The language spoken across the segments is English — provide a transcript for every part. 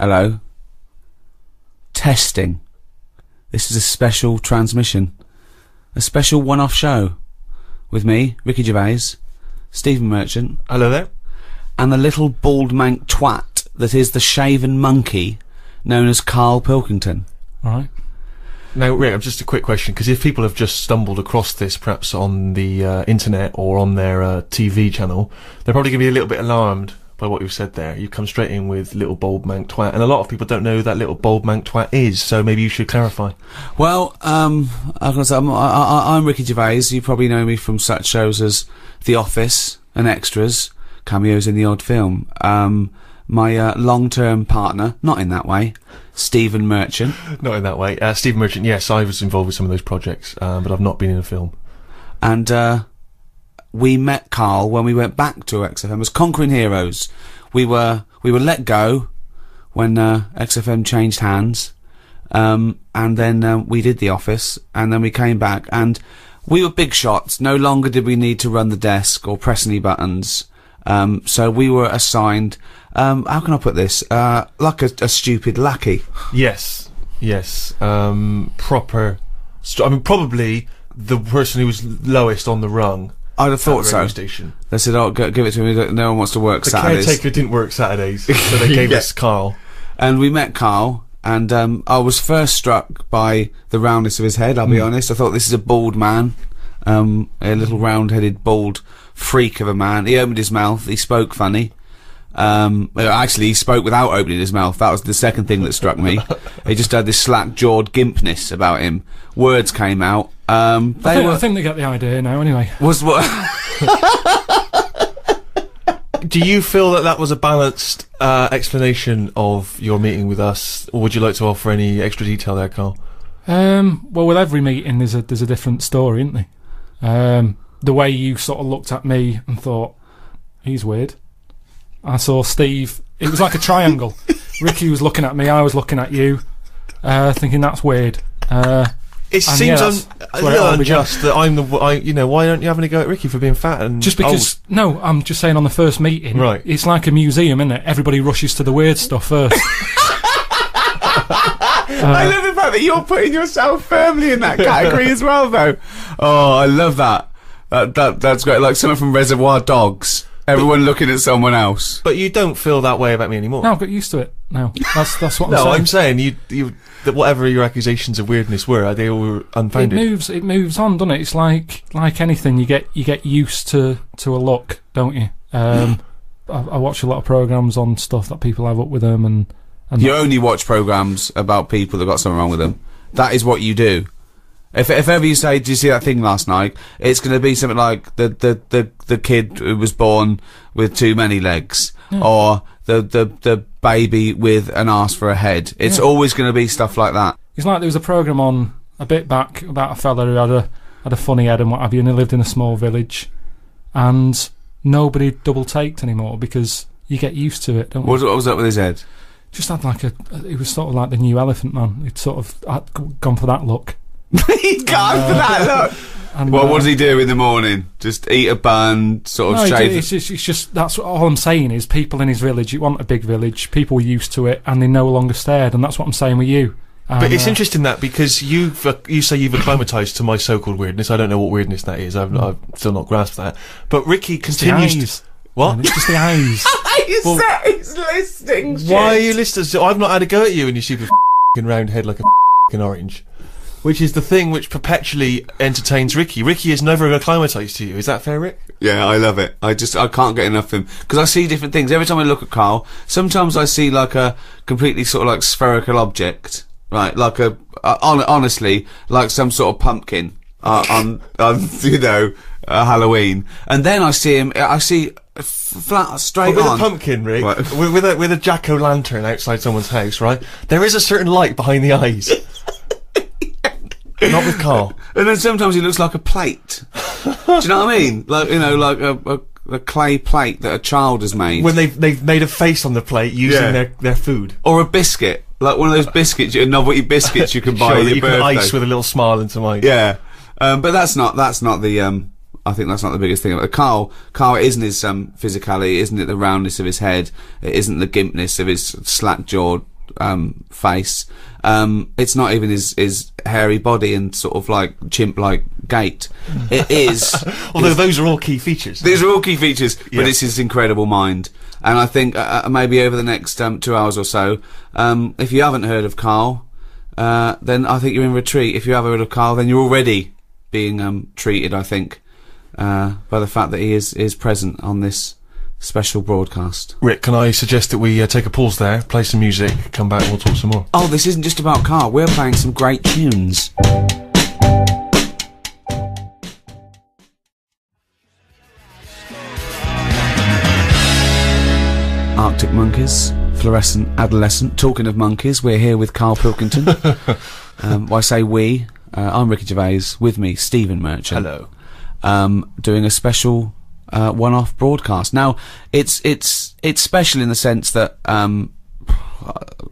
Hello. Testing. This is a special transmission. A special one-off show. With me, Ricky Gervais, Stephen Merchant, Hello there. and the little bald mank twat that is the shaven monkey known as Karl Pilkington. All right. Now, Rick, just a quick question, because if people have just stumbled across this, perhaps on the uh, internet or on their uh, TV channel, they're probably going to be a little bit alarmed by what you've said there. You've come straight in with little bold mank twat, and a lot of people don't know who that little bold mank twat is, so maybe you should clarify. Well, um, I'm, gonna say, I'm, I, I, I'm Ricky Gervais. You probably know me from such shows as The Office and Extras, cameos in the odd film. Um, my uh, long-term partner, not in that way, Stephen Merchant. Not in that way. Uh, Stephen Merchant, yes, I was involved with some of those projects, um, but I've not been in a film. and uh, we met Karl when we went back to XFM as Conquering Heroes. We were we were let go when uh, XFM changed hands, um, and then uh, we did the office, and then we came back, and we were big shots. No longer did we need to run the desk or press any buttons. Um, so we were assigned. Um, how can I put this? Uh, like a, a stupid lackey. Yes, yes. Um, proper. I mean, probably the person who was lowest on the rung. I'd have thought the radio so. Station. They said, "Oh, g- give it to me." No one wants to work The Saturdays. caretaker didn't work Saturdays, so they gave Yeah. us Karl. and we met Karl, and um, I was first struck by the roundness of his head. I'll be honest. I thought this is a bald man, um, a little round-headed bald freak of a man. He opened his mouth. He spoke funny. Um, actually, he spoke without opening his mouth. That was the second thing that struck me. he just had this slack-jawed gimpness about him. Words came out. Um, I think, were I think they get the idea now. Anyway, was what. Do you feel that that was a balanced uh, explanation of your meeting with us, or would you like to offer any extra detail there, Karl? um, well, with every meeting, there's a there's a different story, isn't there? Um, the way you sort of looked at me and thought he's weird. I saw Steve. It was like a triangle. Ricky was looking at me. I was looking at you, uh, thinking that's weird. Uh, It And seems yeah, un- a that's where it little all began. unjust that I'm the. w- I, you know, why aren't you having a go at Ricky for being fat and just because no, I'm just saying on the first meeting, Right. It's like a museum, isn't it? Everybody rushes to the weird stuff first. I love the fact that you're putting yourself firmly in that category as well, though. Oh, I love that. That, that that's great. Like someone from Reservoir Dogs. Everyone looking at someone else. But you don't feel that way about me anymore. no, I've got used to it now. That's that's what I'm No, saying. I'm saying you, you, that whatever your accusations of weirdness were, they all were it unfounded. moves it moves on doesn't it it's like like anything you get you get used to to a look don't you um I, I watch a lot of programs on stuff that people have up with them and and You only watch programs about people that got something wrong with them. That is what you do. If if ever you say, "Did you see that thing last night?" It's going to be something like the the the the kid who was born with too many legs, hmm. or the the the baby with an arse for a head. It's Yeah. always going to be stuff like that. it's like there was a program on a bit back about a fella who had a had a funny head and what have you and he lived in a small village and nobody double taked anymore because you get used to it don't you What, what was up with his head? just had like a it was sort of like the new elephant man he'd sort of had gone for that look He's gone for that look. and Well, uh, what does he do in the morning? Just eat a bun, sort of No, shave. it's, it's, it's just that's what, all I'm saying is people in his village. You want a big village. People are used to it, and they no longer stared. And that's what I'm saying with you. But it's uh, interesting that because you've uh, you say you've acclimatized to my so-called weirdness. I don't know what weirdness that is. I've, I've still not grasped that. But Ricky the continues. eyes. To, what? And It's just the eyes. he's, Well- he's listening. Why are you listening? So I've not had a go at you and your stupid fing round head like a fing orange. Which is the thing which perpetually entertains Ricky. Ricky is never acclimatized to you. Is that fair, Rick? Yeah, I love it. I just I can't get enough of him because I see different things every time I look at Karl. Sometimes I see like a completely sort of like spherical object, right? Like a uh, hon- honestly like some sort of pumpkin uh, on on you know uh, Halloween, and then I see him. I see flat straight with on. a pumpkin, Rick, Right. with, with a with a jack o' lantern outside someone's house, right? There is a certain light behind the eyes. Not with Karl. And then sometimes he looks like a plate. Do you know what I mean? Like you know, like a, a, a clay plate that a child has made, When they've they've made a face on the plate using Yeah. their, their food. or a biscuit, like one of those biscuits, you novelty biscuits you can buy Sure, that your you can birthday. ice with a little smile into mine. Yeah, um, but that's not that's not the. Um, I think that's not the biggest thing. About Karl, Karl it isn't his um, physicality, isn't it the roundness of his head, it isn't the gimpness of his slack jawed um, face. Um, it's not even his his hairy body and sort of like chimp like gait. It is. Although those are all key features. These are all key features, Yeah. but it's his incredible mind. And I think uh, uh, maybe over the next um, two hours or so, um, if you haven't heard of Karl, uh, then I think you're in retreat. If you have heard of Karl, then you're already being um, treated. I think uh, by the fact that he is is present on this special broadcast. Rick, can I suggest that we uh, take a pause there, play some music, come back and we'll talk some more? Oh, this isn't just about Karl. We're playing some great tunes. Arctic Monkeys, Fluorescent Adolescent. Talking of monkeys, we're here with Karl Pilkington. um, well, I say we. Uh, I'm Ricky Gervais. With me, Stephen Merchant. Hello. Um, doing a special uh, one-off broadcast. Now, it's it's it's special in the sense that um,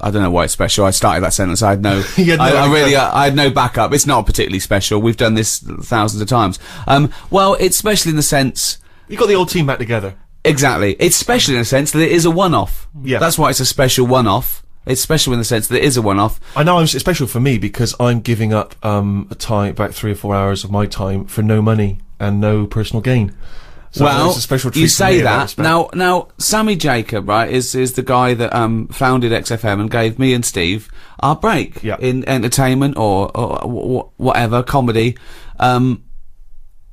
I don't know why it's special. I started that sentence. I had no, had no I, I really, backup. I had no backup. It's not particularly special. We've done this thousands of times. Um, well, it's special in the sense You got the old team back together. Exactly. It's special in the sense that it is a one-off. Yeah. That's why it's a special one-off. It's special in the sense that it is a one-off. I know I'm, it's special for me because I'm giving up um, a time, about three or four hours of my time for no money and no personal gain. So well, it's a special treat you say me that now. Now, Sammy Jacob, right, is is the guy that um founded XFM and gave me and Steve our break Yeah. in entertainment or, or wh- wh- whatever comedy. Um,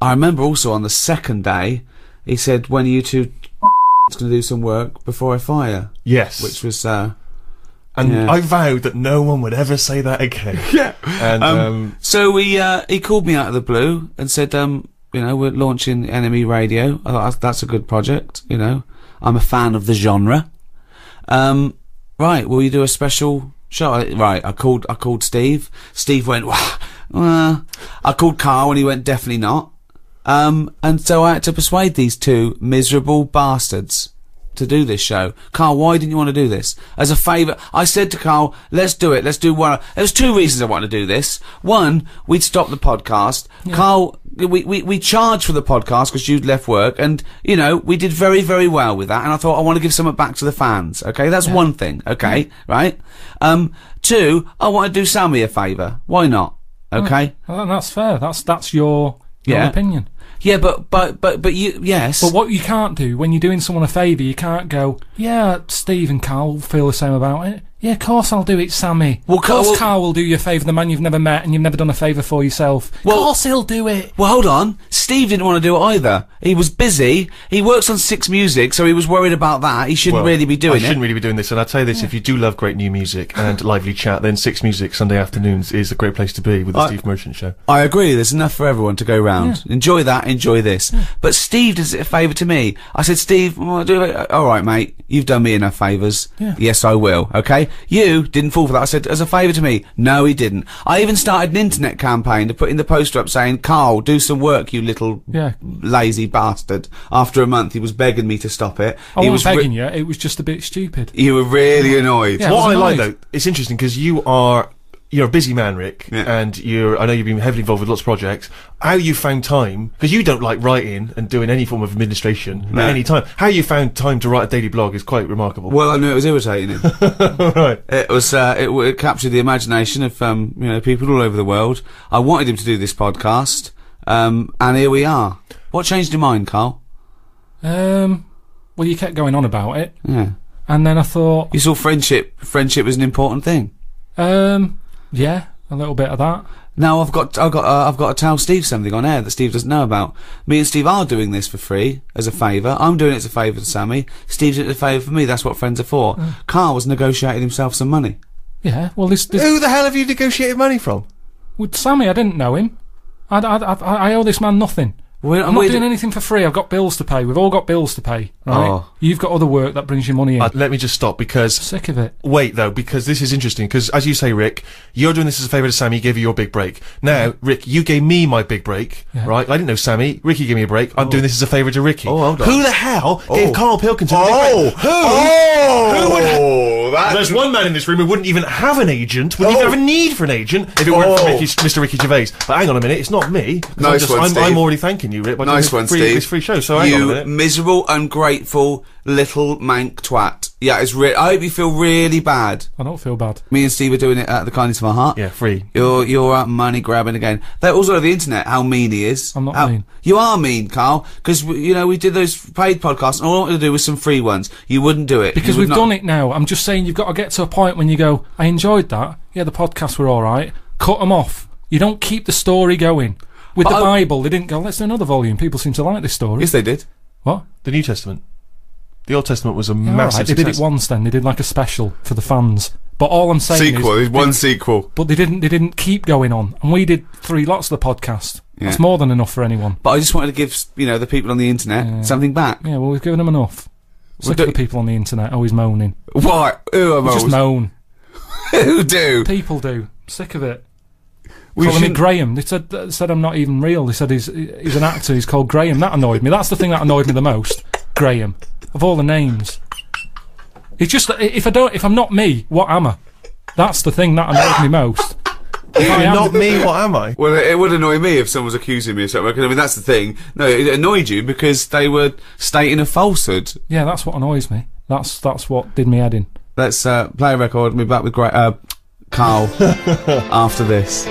I remember also on the second day, he said, "When are you two going to do some work before I fire?" Yes. Which was uh, and yeah. I vowed that no one would ever say that again. yeah. And um, So he uh, he called me out of the blue and said, um, you know, we're launching NME Radio. I thought that's, a good project. You know, I'm a fan of the genre. Um, right, will you do a special show? Right, I called I called Steve. Steve went, "Wah, I called Karl and he went, definitely not. Um, and so I had to persuade these two miserable bastards to do this show. Karl, why didn't you want to do this? As a favour, I said to Karl, let's do it, let's do one. There's two reasons I wanted to do this. One, we'd stop the podcast. Karl, we, we, we charged for the podcast because you'd left work and, you know, we did very, very well with that. And I thought, I want to give something back to the fans. Okay, that's one thing. Okay, right? Um, two, I want to do Sammy a favour. Why not? Okay? Well, that's fair. That's that's your your Yeah. opinion. Yeah, but, but, but, but you, yes. But what you can't do when you're doing someone a favour, you can't go, yeah, Steve and Karl feel the same about it. Yeah, of course I'll do it, Sammy. Well, of course Karl- well- Karl will do you a favour, the man you've never met and you've never done a favour for yourself. Well- of course he'll do it. Well, hold on. Steve didn't want to do it either. He was busy. He works on Six Music, so he was worried about that. He shouldn't well, really be doing it. I shouldn't really be doing this. And I'll tell you this: if you do love great new music and lively chat, then Six Music Sunday afternoons is a great place to be with the I- Steve Merchant Show. I agree. There's enough for everyone to go round. Enjoy that. Enjoy this. But Steve does it a favour to me. I said, Steve, well, do it. all right, mate. You've done me enough favours. Yeah. Yes, I will. Okay. You didn't fall for that. I said, as a favour to me. No, he didn't. I even started an internet campaign to put in the poster up saying, Karl, do some work, you little Yeah. lazy bastard. After a month, he was begging me to stop it. I he wasn't was re- begging you, it was just a bit stupid. You were really annoyed. Yeah. What was I like though, it's interesting because you are you're a busy man, Rick, Yeah. and you're. I know you've been heavily involved with lots of projects. How you found time? Because you don't like writing and doing any form of administration No. at any time. How you found time to write a daily blog is quite remarkable. Well, I knew it was irritating him. right. it was, uh, it, it captured the imagination of, um, you know, people all over the world. I wanted him to do this podcast, um, and here we are. What changed your mind, Karl? Um, well, you kept going on about it, Yeah. and then I thought, You saw friendship, friendship was an important thing. um, yeah, a little bit of that. Now I've got, I've got, uh, I've got to tell Steve something on air that Steve doesn't know about. Me and Steve are doing this for free as a favour. I'm doing it as a favour to Sammy. Steve's doing it as a favour for me. That's what friends are for. Karl was negotiating himself some money. Yeah, well, this, this Who the hell have you negotiated money from? with Sammy, I didn't know him. I, I, I, I owe this man nothing. We're, I'm not we're- doing anything for free. I've got bills to pay. We've all got bills to pay, right? Oh. You've got other work that brings you money in. Uh, let me just stop because Sick of it. Wait though, because this is interesting. Because as you say, Rick, you're doing this as a favour to Sammy. He gave you your big break. Now, Rick, you gave me my big break, Yeah. right? I didn't know Sammy. Ricky gave me a break. I'm doing this as a favour to Ricky. Oh, hold on. Who the hell gave Oh. Karl Pilkington a big Oh. break? Who? Oh! Who would that- There's one man in this room who wouldn't even have an agent, wouldn't even Oh. have a need for an agent if it weren't for Oh. Ricky, Mr. Ricky Gervais. But hang on a minute, it's not me. 'cause I'm, just, one, I'm, Steve. I'm already thanking you, Rick. By Nice one, free, Steve. This free show. So hang on a you miserable, ungrateful little mank twat. Yeah, it's re- I hope you feel really bad. I don't feel bad. Me and Steve are doing it out of the kindness of our heart. Yeah, free. You're you're out money grabbing again. That also on the internet. How mean he is. I'm not How- mean. You are mean, Karl. Because you know we did those paid podcasts, and all I wanted to do was some free ones. You wouldn't do it Because we've done it now. I'm just saying you've got to get to a point when you go, I enjoyed that. Yeah, the podcasts were all right. Cut them off. You don't keep the story going. With But the I- Bible, they didn't go, let's do another volume. People seem to like this story. Yes, they did. what? The New Testament. The Old Testament was a Yeah, massive right, They did it once then. They did like a special for the fans. But all I'm saying Sequel. is, There's one sequel. but they didn't. They didn't keep going on. And we did three lots of the podcast. That's more than enough for anyone. But I just wanted to give you know the people on the internet Yeah. something back. Yeah, well, we've given them enough. Well, Sick don't- of the people on the internet always moaning. Why? Who am They I? just moan. Who do? People do. Sick of it. We Calling me shouldn't- Graham. They said they said I'm not even real. They said he's he's an actor. He's called Graham. That annoyed me. That's the thing that annoyed me the most. Graham. Of all the names, it's just that if I don't, if I'm not me, what am I? That's the thing that annoyed me most. If You're am- not me, what am I? Well, it would annoy me if someone was accusing me of something. 'cause, I mean, that's the thing. No, it annoyed you because they were stating a falsehood. Yeah, that's what annoys me. That's that's what did me head in. Let's uh, play a record and be back with great uh, Karl after this.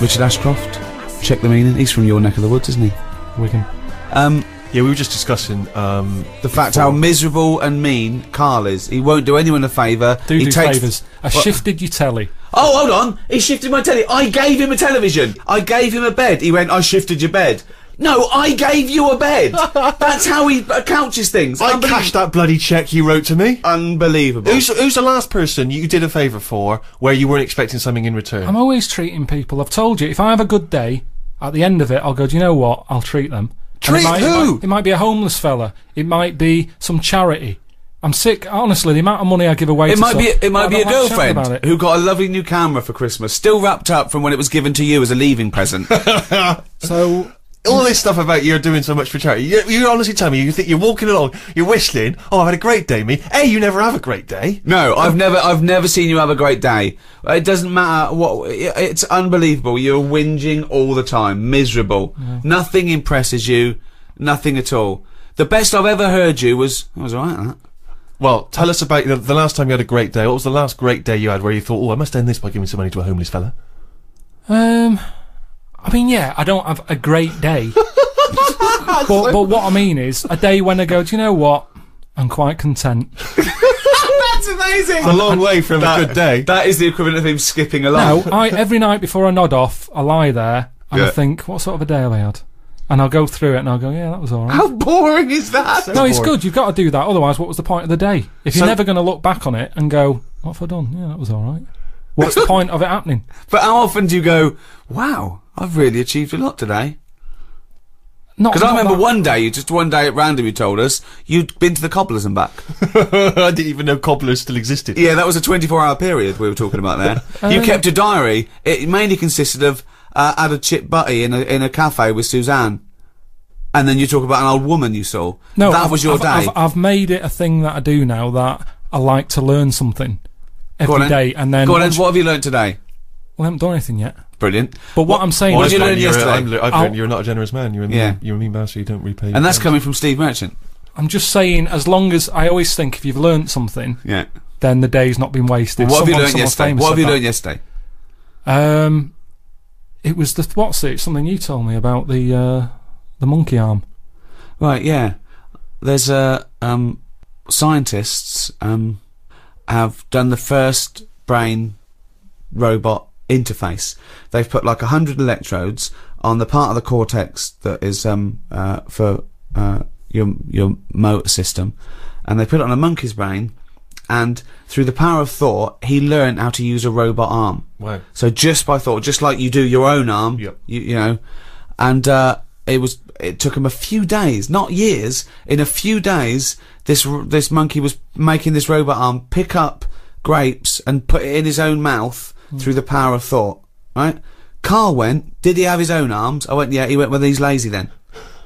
Richard Ashcroft, check the meaning. He's from your neck of the woods, isn't he? Wigan. Um, Yeah, we were just discussing. Um, the fact how miserable and mean Karl is. He won't do anyone a favour. Do he do takes favours. I What? shifted your telly. Oh, hold on. He shifted my telly. I gave him a television. I gave him a bed. He went, I shifted your bed. No, I gave you a bed. That's how he uh, couches things. I cashed that bloody check you wrote to me. Unbelievable. Who's, who's the last person you did a favour for where you weren't expecting something in return? I'm always treating people. I've told you, if I have a good day, at the end of it, I'll go. Do you know what? I'll treat them. And Treat it might, It who? might, it might be a homeless fella. It might be some charity. I'm sick. Honestly, the amount of money I give away. it to might some- be it might be a don't like chatting girlfriend about it. who got a lovely new camera for Christmas, still wrapped up from when it was given to you as a leaving present. So All this stuff about you're doing so much for charity. You, you honestly tell me you think you're walking along, you're whistling. Oh, I've had a great day, me. Hey, you never have a great day. no, I've never I've never seen you have a great day. It doesn't matter what it's unbelievable. You're whinging all the time, miserable. Nothing impresses you, nothing at all. The best I've ever heard you was I was alright that. Well, tell us about the, the last time you had a great day. What was the last great day you had where you thought, oh, I must end this by giving some money to a homeless fella? Um, I mean, yeah, I don't have a great day. but, but what I mean is, a day when I go, do you know what? I'm quite content. That's amazing. It's a long way from a good day. That is the equivalent of him skipping No, along. I every night before I nod off, I lie there and Yeah. I think, what sort of a day have I had? And I'll go through it and I'll go, yeah, that was all right. How boring is that? no, it's good. You've got to do that. Otherwise, what was the point of the day? If you're So- never going to look back on it and go, what have I done? Yeah, that was all right. What's the point of it happening? But how often do you go, wow, I've really achieved a lot today? Not Because I remember one day, you just one day at random, you told us you'd been to the cobblers and back. I didn't even know cobblers still existed. Yeah, that was a 24 hour period we were talking about there. you Um, kept a diary. It mainly consisted of uh, had a chip butty in a, in a cafe with Suzanne. And then you talk about an old woman you saw. No, that I've- was your I've, day. I've, I've made it a thing that I do now that I like to learn something Go on every then. day, and then Go on, what have you learned today? well, I haven't done anything yet. Brilliant. But what, I'm saying what is, you learn you're, yesterday? I'm, I've you're not a generous man. You're a mean, Yeah. you're a mean bastard. You don't repay. And that's coming from Steve Merchant. I'm just saying, as long as I always think if you've learned something, Yeah. then the day's not been wasted. what have you Someone- learnt someone yesterday? What have you learnt yesterday? Um, it was the what's it? Something you told me about the uh, the monkey arm. Right, yeah. There's uh, um, scientists um, have done the first brain robot interface. They've put like a hundred electrodes on the part of the cortex that is um, uh, for uh, your your motor system, and they put it on a monkey's brain. And through the power of thought, he learned how to use a robot arm. Wow. So just by thought, just like you do your own arm, Yep. you, you know, and uh, it was it took him a few days, not years. In a few days, this this monkey was making this robot arm pick up grapes and put it in his own mouth through the power of thought. Right? Karl went. Did he have his own arms? I went. Yeah. He went. Well, he's lazy then.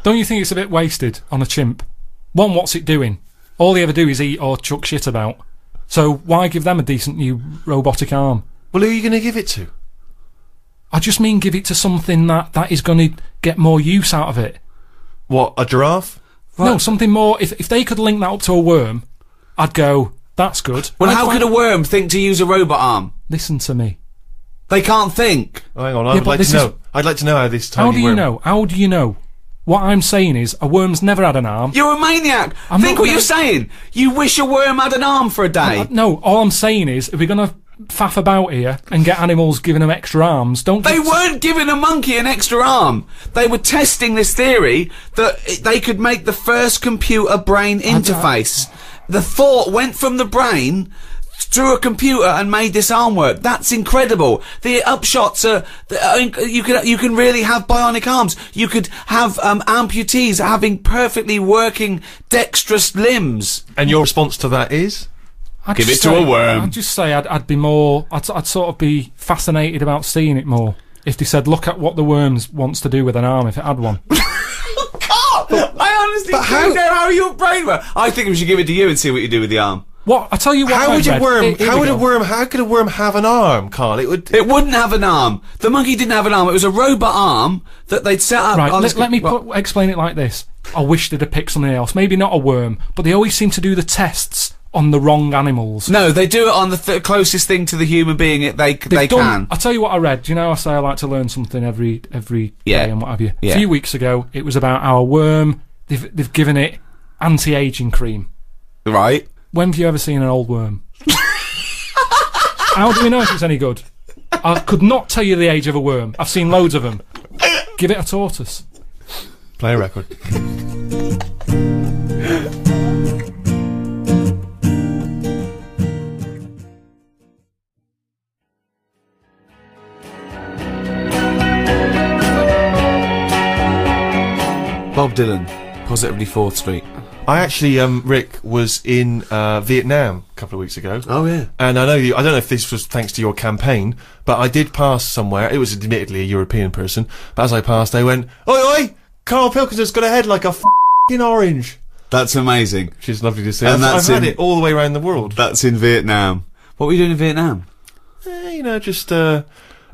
Don't you think it's a bit wasted on a chimp? One, what's it doing? All they ever do is eat or chuck shit about. So why give them a decent new robotic arm? Well, who are you going to give it to? I just mean give it to something that, that is going to get more use out of it. What, a giraffe? No, something more. If if they could link that up to a worm, I'd go. That's good. Well, I'd how could a worm think to use a robot arm? listen to me? They can't think. Oh, hang on, I Yeah, would but like this to is- know. I'd like to know how this tiny How do you worm- know? How do you know? What I'm saying is, a worm's never had an arm. You're a maniac. I'm think not what gonna- you're saying. You wish a worm had an arm for a day. Uh, no, all I'm saying is, if we're gonna faff about here and get animals giving them extra arms, don't. They give- weren't giving a monkey an extra arm. They were testing this theory that it- they could make the first computer brain interface. The thought went from the brain through a computer and made this arm work. That's incredible. The upshots are, the- I mean, you can you can really have bionic arms. You could have um, amputees having perfectly working dexterous limbs. And your response to that is? I'd Give just it to say- a worm. I'd just say I'd, I'd be more. I'd, I'd sort of be fascinated about seeing it more. If they said, "Look at what the worms wants to do with an arm," if it had one. God, I how- how your brain. I think we should give it to you and see what you do with the arm. What I tell you what. How I would a read- worm? Here- here how we would a go. worm? How could a worm have an arm, Karl? It would. It wouldn't have an arm. The monkey didn't have an arm. It was a robot arm that they'd set up. Right, on let, this- let me well, put, explain it like this. I wish they'd have picked something else. Maybe not a worm, but they always seem to do the tests on the wrong animals. No, they do it on the th- closest thing to the human being it they they They've can. I tell you what I read. Do you know I say I like to learn something every every Yeah. day and what have you? Yeah. A few weeks ago, it was about our worm. They've they've given it anti-aging cream. Right? When have you ever seen an old worm? How do we know if it's any good? I could not tell you the age of a worm. I've seen loads of them. Give it a tortoise. Play a record. Bob Dylan, positively Fourth Street. I actually, um, Rick, was in uh, Vietnam a couple of weeks ago. Oh yeah. And I know you, I don't know if this was thanks to your campaign, but I did pass somewhere. It was admittedly a European person, but as I passed, they went, "Oi, oi! Karl Pilkinson's got a head like a fing orange." That's amazing. Which is lovely to see. And I've, that's I've had it all the way around the world. That's in Vietnam. What were you doing in Vietnam? Eh, you know, just uh,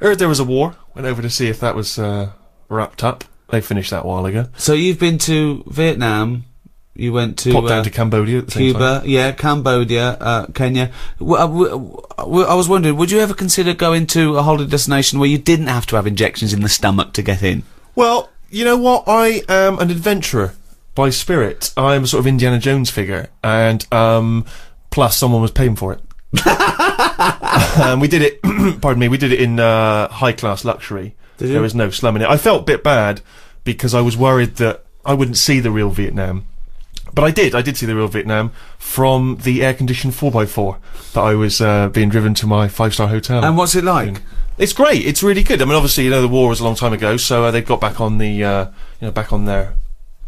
heard there was a war. Went over to see if that was uh, wrapped up. They finished that a while ago. So you've been to Vietnam. You went to Popped uh, down to Cambodia at the same time. Cuba, yeah, Cambodia, uh, Kenya. W- uh, w- w- I was wondering, would you ever consider going to a holiday destination where you didn't have to have injections in the stomach to get in? Well, you know what? I am an adventurer by spirit. I'm a sort of Indiana Jones figure, and um, plus someone was paying for it. and we did it. pardon me. We did it in uh, high class luxury. Did you? There was no slum in it. I felt a bit bad because I was worried that I wouldn't see the real Vietnam. But I did. I did see the real Vietnam from the air conditioned 4x4 that I was uh, being driven to my five star hotel. And what's it like? It's great. It's really good. I mean, obviously, you know, the war was a long time ago, so uh, they've got back on the, uh, you know, back on their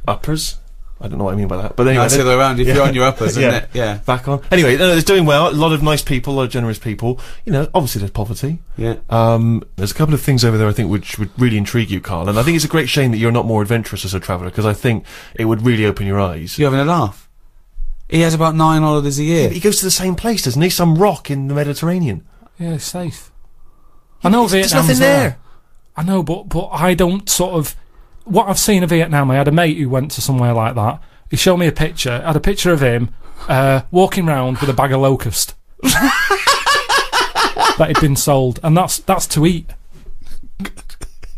uppers. I don't know what I mean by that, but anyway, That's the other way around. If Yeah. you're on your uppers, isn't Yeah. it? Yeah. back on. Anyway, no, it's doing well. A lot of nice people, a lot of generous people. You know, obviously there's poverty. Yeah. Um, there's a couple of things over there I think which would really intrigue you, Karl. And I think it's a great shame that you're not more adventurous as a traveller because I think it would really open your eyes. You're having a laugh. He has about nine holidays a year. He goes to the same place, doesn't he? Some rock in the Mediterranean. Yeah, it's safe. I know There's Vietnam's nothing there. I know, but but I don't sort of. What I've seen of Vietnam, I had a mate who went to somewhere like that. He showed me a picture. I had a picture of him uh, walking around with a bag of locust that had been sold, and that's that's to eat.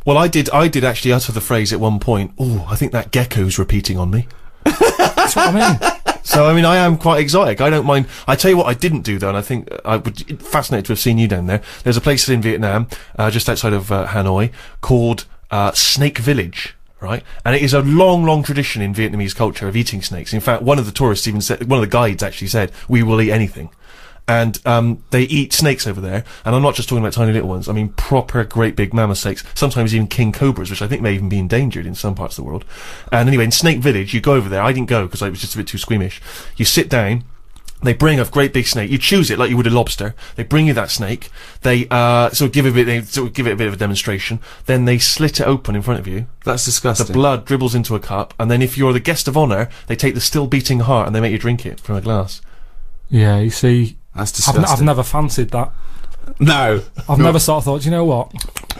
Well, I did. I did actually utter the phrase at one point. Oh, I think that gecko's repeating on me. That's what I mean. So I mean, I am quite exotic. I don't mind. I tell you what, I didn't do though, and I think uh, I would fascinated to have seen you down there. There's a place in Vietnam, uh, just outside of uh, Hanoi, called uh, Snake Village. Right, and it is a long, long tradition in Vietnamese culture of eating snakes. In fact, one of the tourists even said, one of the guides actually said, "We will eat anything." And um, they eat snakes over there, and I'm not just talking about tiny little ones. I mean proper, great big mammoth snakes. Sometimes even king cobras, which I think may even be endangered in some parts of the world. And anyway, in Snake Village, you go over there. I didn't go because I was just a bit too squeamish. You sit down. They bring a great big snake. You choose it like you would a lobster. They bring you that snake. They uh, sort of give it a bit. They sort of give it a bit of a demonstration. Then they slit it open in front of you. That's disgusting. The blood dribbles into a cup, and then if you're the guest of honor, they take the still beating heart and they make you drink it from a glass. Yeah, you see, That's I've, disgusting. n- I've never fancied that. no. I've never sort of thought, you know what?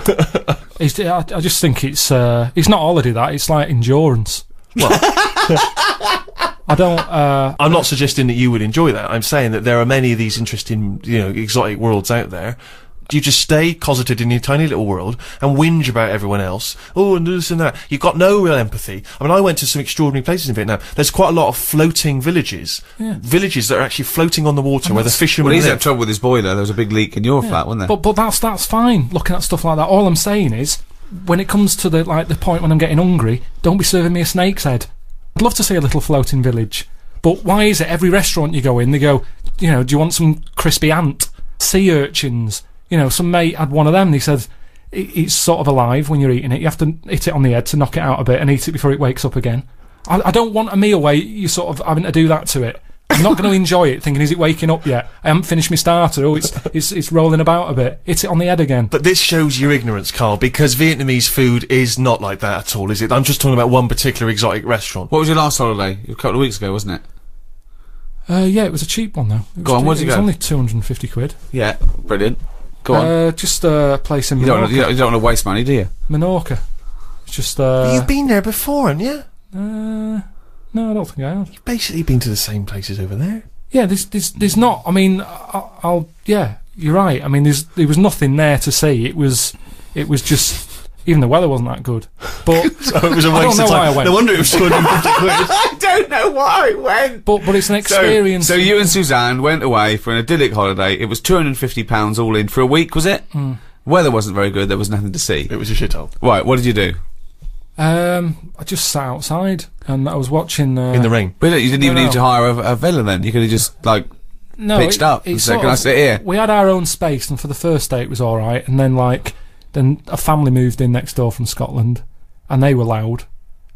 it's, I, I just think it's uh, it's not holiday that it's like endurance. I don't. Uh, I'm not suggesting that you would enjoy that. I'm saying that there are many of these interesting, you know, exotic worlds out there. Do you just stay closeted in your tiny little world and whinge about everyone else. Oh, and this and that. You've got no real empathy. I mean, I went to some extraordinary places in Vietnam. There's quite a lot of floating villages. Yeah. Villages that are actually floating on the water where the fishermen Well, he's live. had trouble with his boiler. There was a big leak in your flat, wasn't there? but but that's that's fine. Looking at stuff like that. All I'm saying is, when it comes to the like the point when I'm getting hungry, don't be serving me a snake's head. I'd love to see a little floating village, but why is it every restaurant you go in, they go, you know, do you want some crispy ant, sea urchins? You know, some mate had one of them. They said it, it's sort of alive when you're eating it. You have to hit it on the head to knock it out a bit and eat it before it wakes up again. I, I don't want a meal where you sort of having to do that to it. I'm not going to enjoy it, thinking, is it waking up yet? I haven't finished my starter. Oh, it's it's it's rolling about a bit. Hit it on the head again. But this shows your ignorance, Karl, because Vietnamese food is not like that at all, is it? I'm just talking about one particular exotic restaurant. what was your last holiday? A couple of weeks ago, wasn't it? Uh, yeah, it was a cheap one though. It Go was, on, where'd it you was go? only 250 quid. Yeah, brilliant. Go on. Uh, just a place in you, don't, Menorca. you, don't, you don't want to waste money, do you? Menorca. It's just uh, You've been there before, haven't you? uh, no, I don't think I have. You've basically been to the same places over there. Yeah, there's there's there's not. I mean, I, I'll yeah, you're right. I mean, there's there was nothing there to see. It was it was just even the weather wasn't that good. But So it was a I don't waste know of why time. I went. No wonder it was 250 quid. I don't know why I went. but but it's an experience. so you and Suzanne went away for an idyllic holiday. It was two hundred and fifty pounds all in for a week, was it? Hmm. Weather wasn't very good. There was nothing to see. It was a shithole. Right, what did you do? Um, I just sat outside and I was watching uh, In the rain. Really, you didn't even No, need no. to hire a, a villa then. You could have just like no, pitched it- up it and said, sort "Can I sit here?" We had our own space, and for the first day it was all right. And then like, then a family moved in next door from Scotland, and they were loud.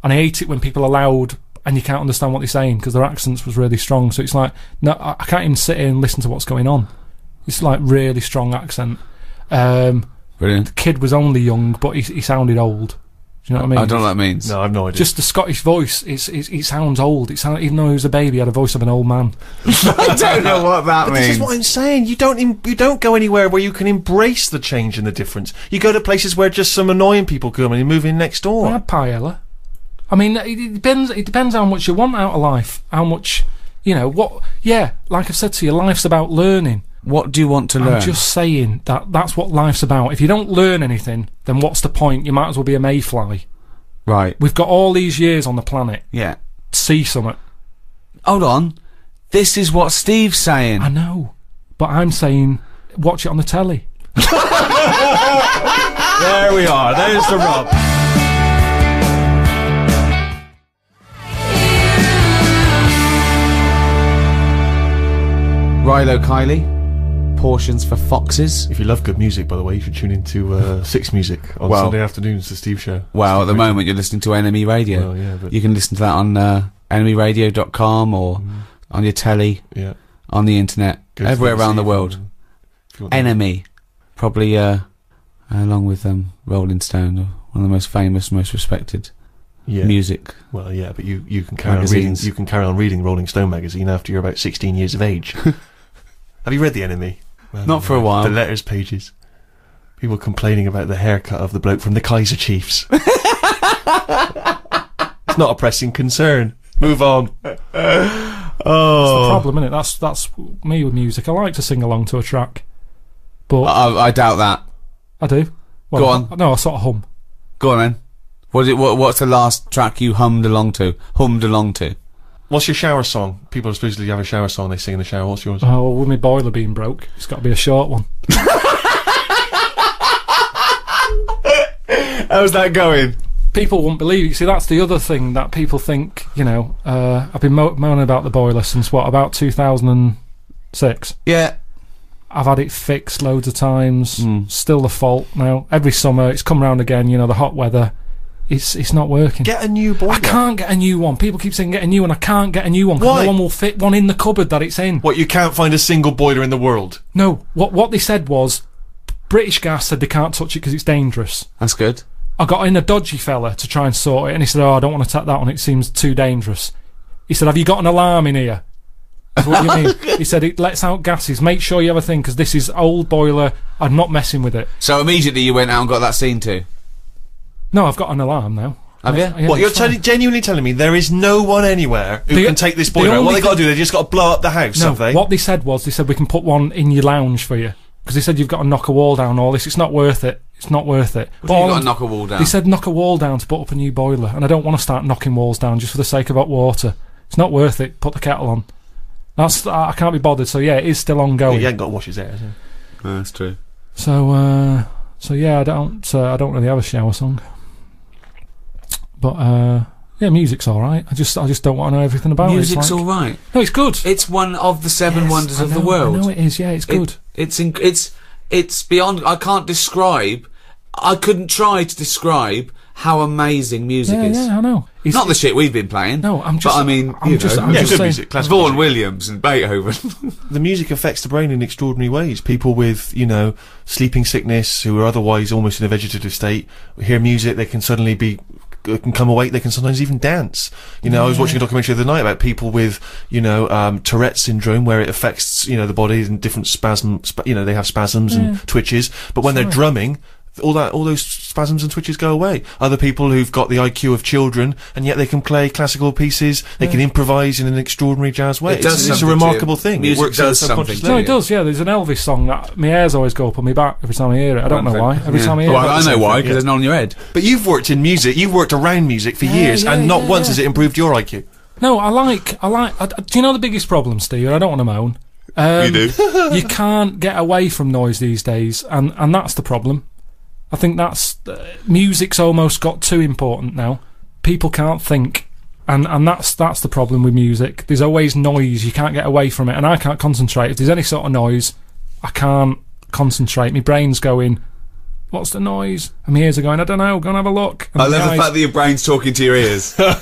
And I hate it when people are loud and you can't understand what they're saying because their accents was really strong. So it's like, no, I I can't even sit here and listen to what's going on. It's like really strong accent. Um, Brilliant. kid was only young, but he, he sounded old. Do you know what I mean? I don't know what that means. No, I've no idea. Just the Scottish voice, it's, it's, it sounds old. It sound, even though he was a baby, he had a voice of an old man. I don't know what that But means. this is what I'm saying. You don't em- you don't go anywhere where you can embrace the change and the difference. You go to places where just some annoying people come and you move in next I door. had paella. I mean, it, it depends. It depends how much you want out of life. How much, you know, what? Yeah, like I've said to you, life's about learning. What do you want to learn? I'm just saying that that's what life's about. If you don't learn anything, then what's the point? You might as well be a mayfly. right. We've got all these years on the planet. Yeah. See something. Hold on. This is what Steve's saying. I know, but I'm saying watch it on the telly. There we are. There's the rub. Rilo Kiley. Portions for foxes. If you love good music, by the way, you should tune into uh, Six Music on Well- Sunday afternoons. The Steve Show. Well, at the Steve moment you're listening to NME Radio. Well, yeah, but You can listen to that on uh, nmeradio.com or Mm, on your telly, yeah. on the internet, Go everywhere around the world. if you want to- NME. Probably, uh, along with um, Rolling Stone, one of the most famous, most respected Yeah. music. Well, yeah, but you, you can carry on reading. You can carry on reading Rolling Stone magazine after you're about 16 years of age. Have you read The NME? Well, Not for a while. The letters pages. People complaining about the haircut of the bloke from the Kaiser Chiefs. it's not a pressing concern. Move on. That's Oh. the problem, isn't it? That's that's me with music. I like to sing along to a track, but I, I doubt that. I do. Well, Go on. I- no, I sort of hum. Go on then. What is it? What, what's the last track you hummed along to? Hummed along to? What's your shower song? People supposedly have a shower song they sing in the shower. What's yours? Oh, well, with my boiler being broke, it's got to be a short one. How's that going? People won't believe it. See, that's the other thing that people think. You know, uh, I've been mo- moaning about the boiler since what about 2006. Yeah. I've had it fixed loads of times. Mm. Still the fault now. Every summer it's come round again. You know, the hot weather. It's it's not working. Get a new boiler. I can't get a new one. People keep saying get a new one. I can't get a new one. 'cause Why? No one will fit one in the cupboard that it's in. What, you can't find a single boiler in the world? No. What what they said was, British Gas said they can't touch it because it's dangerous. That's good. I got in a dodgy fella to try and sort it, and he said, "Oh, I don't want to tap that one. It seems too dangerous." He said, "Have you got an alarm in here?" Is what you mean? he said it lets out gases. Make sure you have a thing because this is old boiler. I'm not messing with it. So immediately you went out and got that scene too. No, I've got an alarm now. Have you? yeah, what you're it's telling, genuinely telling me there is no one anywhere who The- can take this the boiler? out? What only they got to do? They just got to blow up the house, No, have they? what they said was they said we can put one in your lounge for you because they said you've got to knock a wall down. All this, it's not worth it. It's not worth it. What But do you got to knock a wall down? They said knock a wall down to put up a new boiler, and I don't want to start knocking walls down just for the sake of hot water. It's not worth it. Put the kettle on. That's I can't be bothered. So yeah, it is still Yeah, ongoing. you ain't got to wash his hair. has he? No, that's true. So uh, so yeah, I don't uh, I don't really have a shower song, but uh, yeah, music's all right. I just I just don't want to know everything about Music's it. It's all like, right. no, it's good. It's one of the seven Yes, wonders I of the world. I know it is. Yeah, it's It- good. It's in, it's it's beyond. I can't describe. I couldn't try to describe how amazing music yeah, is. yeah, I know. It's, Not the shit we've been playing. No, I'm just. But I mean, I'm you just. know, I'm yeah, just good saying. music, classical Vaughan. Williams and Beethoven. the music affects the brain in extraordinary ways. People with, you know, sleeping sickness who are otherwise almost in a vegetative state hear music, they can suddenly be can come awake. They can sometimes even dance. You know, I was watching a documentary the other night about people with, you know, um, Tourette syndrome, where it affects, you know, the body and different spasms, Sp- you know, they have spasms Yeah. and twitches. But when they're drumming, all that, all those spasms and twitches go away. Other people who've got the IQ of children, and yet they can play classical pieces. They can improvise in an extraordinary jazz way. It does it's, it's a something to you. remarkable thing. Music it works does at a subconscious something No, it does. Yeah, there's an Elvis song that my ears always go up on my back every time I hear it. I don't know why. Every Yeah. time I hear Well, it, I know why because yeah. there's none on your head. But you've worked in music, you've worked around music for Yeah, years, yeah, and not yeah, once yeah. has it improved your IQ. No, I like, I like. I, do you know the biggest problem, Steve? I don't want to moan. Um, do. you can't get away from noise these days, and and that's the problem. I think that's uh, music's almost got too important now. People can't think, and and that's that's the problem with music. There's always noise. You can't get away from it, and I can't concentrate. If there's any sort of noise, I can't concentrate. My brain's going. What's the noise? And my ears are going. I don't know. Go and have a look. And I my love the eyes- fact that your brain's talking to your ears. In- in-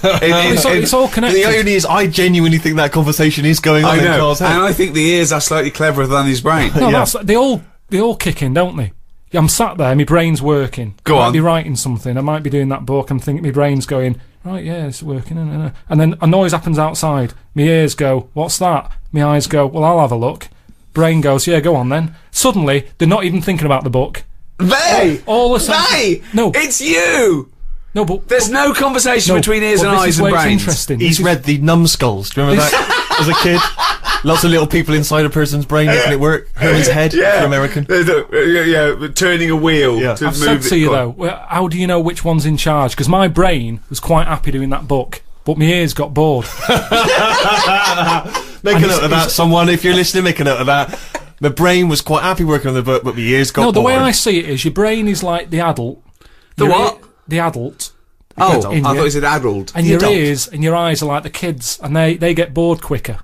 it's, all, in- it's all connected. The irony is, I genuinely think that conversation is going on I in know, Karl's head. and I think the ears are slightly cleverer than his brain. No, Yeah. that's they all they all kick in, don't they? Yeah, I'm sat there, my brain's working. Go I might on. be writing something. I might be doing that book. I'm thinking my brain's going right. Yeah, it's working. And, and, and then a noise happens outside. My ears go, "What's that?" My eyes go, "Well, I'll have a look." Brain goes, "Yeah, go on then." Suddenly, they're not even thinking about the book. They, All of a sudden. they, No. it's you. No, but There's no conversation no, between ears and this eyes is and where it's brains. interesting. He's This is- read the Numskulls. Do you remember that as a kid? Lots of little people inside a person's brain making it work. Herman's head yeah. for American. There's uh, yeah, yeah, turning a wheel Yeah. to I've move said to you Go though, well, how do you know which one's in charge? Because my brain was quite happy doing that book, but my ears got bored. Make And a note of that, someone. If you're listening, make a note of that. My brain was quite happy working on the book, but my ears got no, the way. I see it is your brain is like the adult. The Your what? ear- the adult. Oh, adult. I In thought your- you said adult. And The your adult. ears and your eyes are like the kids, and they, they get bored quicker.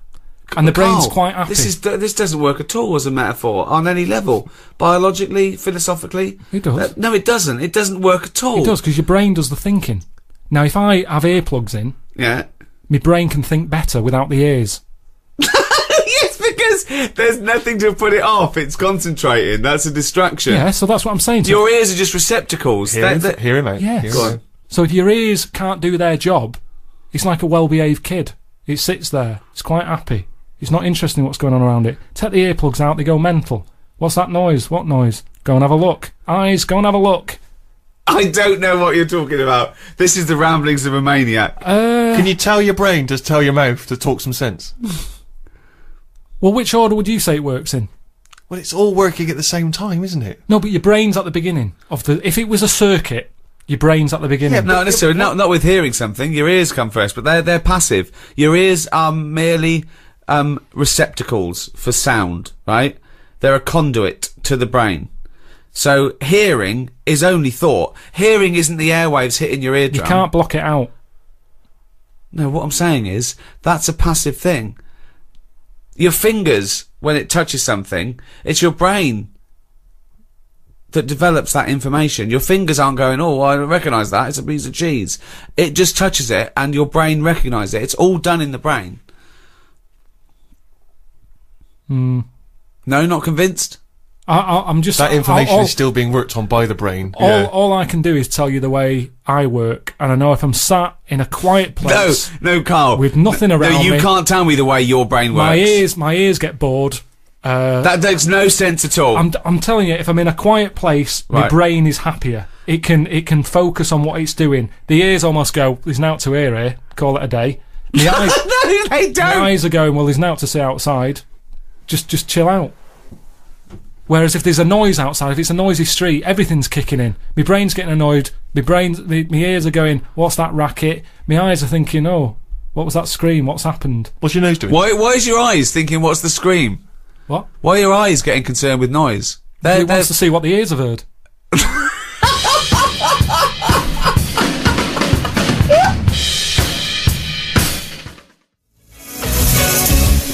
And the brain's Karl, quite happy. This is this doesn't work at all as a metaphor on any level, biologically, philosophically. It does. Uh, no, it doesn't. It doesn't work at all. it does because your brain does the thinking. Now, if I have earplugs in, Yeah. my brain can think better without the ears. yes, because there's nothing to put it off. It's concentrating. That's a distraction. Yeah, so that's what I'm saying. To Your ears are just receptacles. Hear They're- they're- hear him out. Yes. Hear him Go out. on. So if your ears can't do their job, it's like a well-behaved kid. It sits there. It's quite happy. It's not interesting what's going on around it. Take the earplugs out, they go mental. What's that noise? What noise? Go and have a look. Eyes, go and have a look. I don't know what you're talking about. This is the ramblings of a maniac. Uh, Can you tell your brain to tell your mouth to talk some sense? well, which order would you say it works in? Well, it's all working at the same time, isn't it? No, but your brain's at the beginning of the. If it was a circuit, your brain's at the beginning. No, necessarily. Not, not with hearing something. Your ears come first, but they're they're passive. Your ears are merely um, receptacles for sound, right? They're a conduit to the brain. So hearing is only thought. Hearing isn't the airwaves hitting your eardrum. you can't block it out. No, what I'm saying is that's a passive thing. Your fingers, when it touches something, it's your brain that develops that information. Your fingers aren't going, oh, I recognise that. It's a piece of cheese. It just touches it and your brain recognises it. It's all done in the brain. Hmm. No, not convinced? I, I, I'm just That information all, is still being worked on by the brain. all, yeah. all I can do is tell you the way I work, and I know if I'm sat in a quiet place no, no, Karl. with nothing around. no, you me, can't tell me the way your brain works. my ears, my ears get bored. Uh, That makes no sense at all. I'm, I'm telling you, if I'm in a quiet place, my brain is happier. It can it can focus on what it's doing. The ears almost go, "There's now to hear here." Call it a day. The eyes, no, they don't. eyes are going, "Well, there's now to see outside." Just just chill out. Whereas if there's a noise outside, if it's a noisy street, everything's kicking in. My brain's getting annoyed. My brain, my, my ears are going, "What's that racket?" My eyes are thinking, "Oh, what was that scream? What's happened?" What's your nose doing? Why? Why is your eyes thinking? What's the scream? What? Why are your eyes getting concerned with noise? They're, He they're, wants to see what the ears have heard.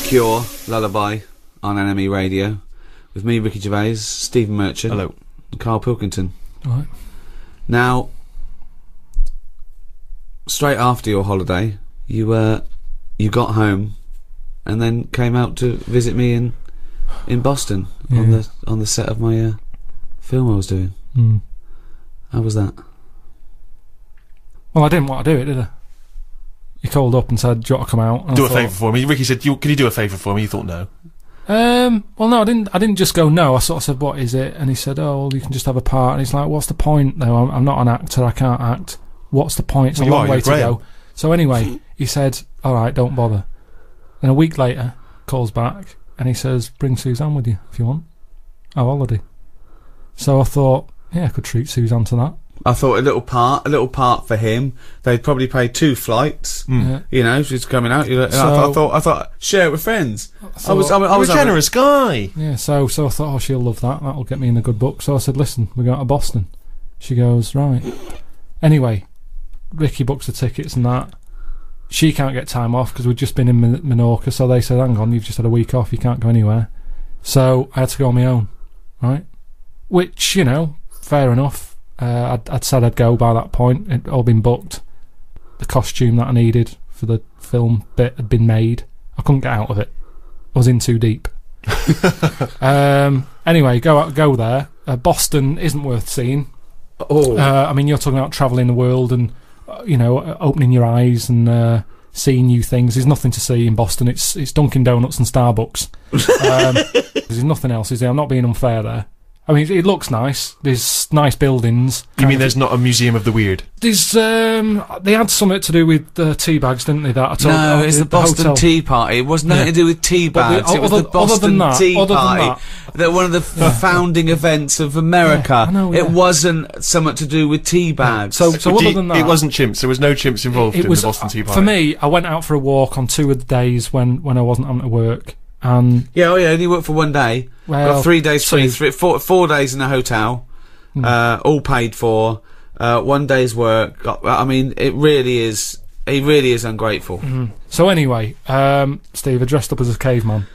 Cure Lullaby on NME Radio with me, Ricky Gervais, Stephen Merchant, Hello. and Karl Pilkington. Right. Now, straight after your holiday, you uh, you got home, and then came out to visit me in in Boston on the on the set of my uh, film I was doing. Hmm. How was that? Well, I didn't want to do it, did I? He called up and said, "Do you want to come out?" And Do a thought, favour for me. Ricky said, you, "Can you do a favour for me?" You thought no. Um, well, no, I didn't. I didn't just go no. I sort of said, "What is it?" And he said, "Oh, well, you can just have a part." And he's like, "What's the point? though? I'm, I'm not an actor. I can't act. What's the point? It's a Well, you long are, way you're to Graham. go." So anyway, he said, "All right, don't bother." Then a week later, calls back and he says, "Bring Suzanne with you if you want." Oh, holiday. So I thought, yeah, I could treat Suzanne to that. I thought a little part, a little part for him. They'd probably pay two flights. Hmm. Yeah. You know, she's coming out. You know, and I, So- thought, I thought, I thought, share it with friends. I was, I, was, I You're was a having- generous guy. Yeah, so so I thought, oh, she'll love that. That'll get me in the good book. So I said, listen, we're going to Boston. She goes, right. Anyway, Ricky books the tickets and that. She can't get time off because we'd just been in Min- Menorca. So they said, hang on, you've just had a week off. You can't go anywhere. So I had to go on my own, right? Which, you know, fair enough. Uh, I'd, I'd said I'd go by that point. It'd all been booked. The costume that I needed for the film bit had been made. I couldn't get out of it. I was in too deep. um, anyway, go out, go there. Uh, Boston isn't worth seeing. oh, Uh, I mean, you're talking about travelling the world and uh, you know uh, opening your eyes and uh, seeing new things. There's nothing to see in Boston. It's it's Dunkin' Donuts and Starbucks. Um, there's nothing else. Is there? I'm not being unfair there. I mean, it looks nice. There's nice buildings. You mean there's not a museum of the weird? there's um they had something to do with uh, tea bags, didn't they? That I told, no, uh, it's the Boston hotel. Tea Party. It was nothing Yeah. to do with tea But the- bags. it was other- the other Boston than that- Tea other than Party. That one of the f- founding events of America. Yeah, I know, It yeah. wasn't something to do with tea bags. So so other you- than that, it wasn't chimps. There was no chimps involved it in was the Boston Tea uh, Party. for me. I went out for a walk on two of the days when when I wasn't having to work, and yeah, oh yeah, only worked for one day. well, Got three days, two. 23, four, four days in a hotel, Hmm. uh, all paid for. Uh, one day's work. Got- I mean, it really is. He really is ungrateful. Mhm. So anyway, um, Steve, I dressed up as a caveman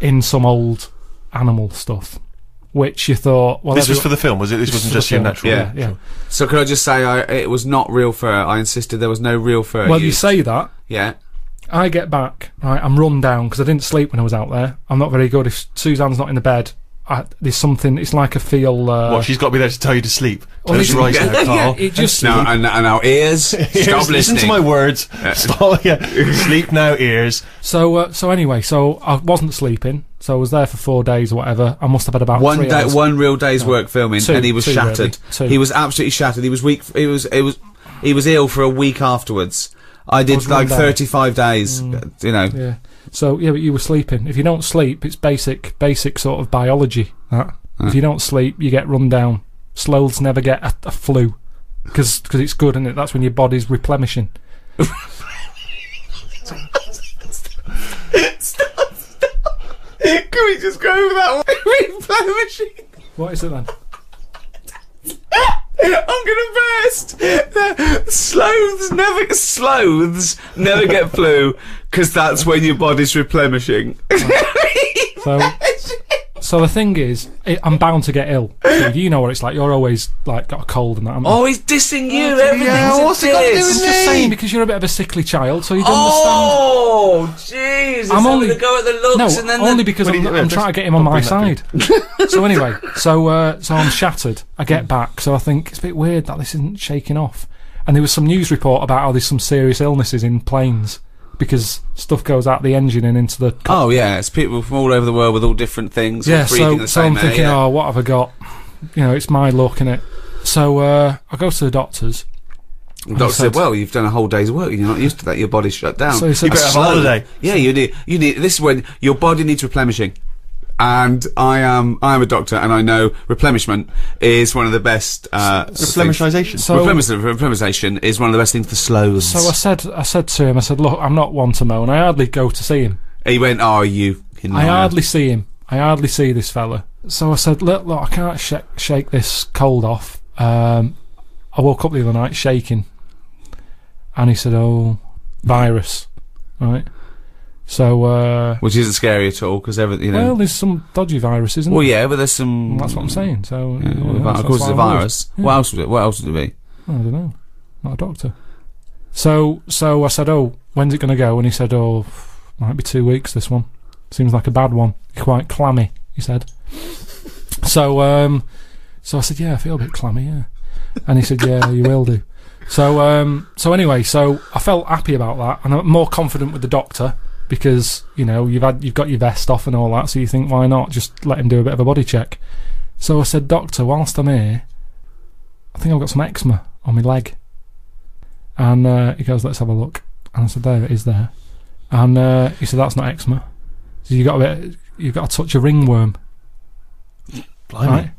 in some old animal stuff, which you thought, well, this was everyone- for the film, was it? This this wasn't just your natural. film, yeah, yeah. So could I just say, I, it was not real fur. I insisted there was no real fur. Well, you say that. yeah. I get back, right, I'm run down because I didn't sleep when I was out there. I'm not very good. If Suzanne's not in the bed, I, there's something. It's like I feel. Uh, What? She's got to be there to tell you to sleep. Well, Close your eyes yeah, now, Karl. it just Now, and, and our ears, stop Ears, listening. Listen to my words. Stop. Yeah. Sleep now, ears. So uh, so anyway, so I wasn't sleeping. So I was there for four days or whatever. I must have had about one three day, hours. one real day's No. work filming, Two, and he was two, shattered. really. He was absolutely shattered. He was weak. He was. It was. He was ill for a week afterwards. I did was like down. thirty-five days. Mm. You know. Yeah. So yeah, but you were sleeping. If you don't sleep, it's basic basic sort of biology. That Uh. if you don't sleep, you get run down. Sloths never get a, a flu because cause it's good, isn't it? That's when your body's replenishing. stop, stop. Can we just go over that replay machine? What is it then? I'm gonna burst. Sloths never. Sloths never get flu because that's when your body's replenishing. So so the thing is, i I'm bound to get ill. Steve, you know what it's like. You're always like got a cold and that. haven't you? Oh, he's dissing you. Everything's yeah, a what's it got to do with I'm just saying because you're a bit of a sickly child, so you don't understand. Oh, jeez. I'm I'm only- only to go at the looks No, and then only the, because What do I'm, you? I'm Just trying to get him on my side. so anyway, so uh, so I'm shattered. I get back, so I think it's a bit weird that this isn't shaking off. And there was some news report about how there's some serious illnesses in planes because stuff goes out the engine and into the. Oh yeah, it's people from all over the world with all different things. yeah, breathing so the so same I'm air, thinking, yeah. oh, what have I got? You know, it's my luck, in it? So uh, I go to the doctors. The doctor said- said, "Well, you've done a whole day's work. You're not used to that. Your body's shut down. So he said- You better have a holiday. Yeah, you need. You need. This is when your body needs replenishing. And I am. I am a doctor, and I know replenishment is one of the best. Uh, Replenishization. So- Replenishment, replenishation is one of the best things for slows. So I said, I said to him, I said, look, I'm not one to moan. I hardly go to see him. he went, "Oh, you." I liar." hardly see him. I hardly see this fella. So I said, look, look, I can't sh- shake this cold off. Um, I woke up the other night shaking. And he said, oh, virus. Right. So, uh, which isn't scary at all because everything. You know. well, there's some dodgy viruses. isn't Well, yeah, but there's some. That's what I'm saying. So, Yeah, yeah, well, of course, it's a why I'm worried. virus. Yeah. What else would it? What else would it be? I don't know. Not a doctor. So, so I said, "Oh, when's it going to go?" And he said, "Oh, might be two weeks. This one seems like a bad one. Quite clammy." He said. So, um, so I said, "Yeah, I feel a bit clammy." Yeah, and he said, "Yeah, you will do." So, um, so anyway, so I felt happy about that, and I'm more confident with the doctor because you know you've had you've got your vest off and all that, so you think why not just let him do a bit of a body check. So I said, "Doctor, whilst I'm here, I think I've got some eczema on my leg." And uh, he goes, "Let's have a look." And I said, "There it is, there." And uh, he said, "That's not eczema. So you got a bit, you've got a touch of ringworm, Blimey. right?"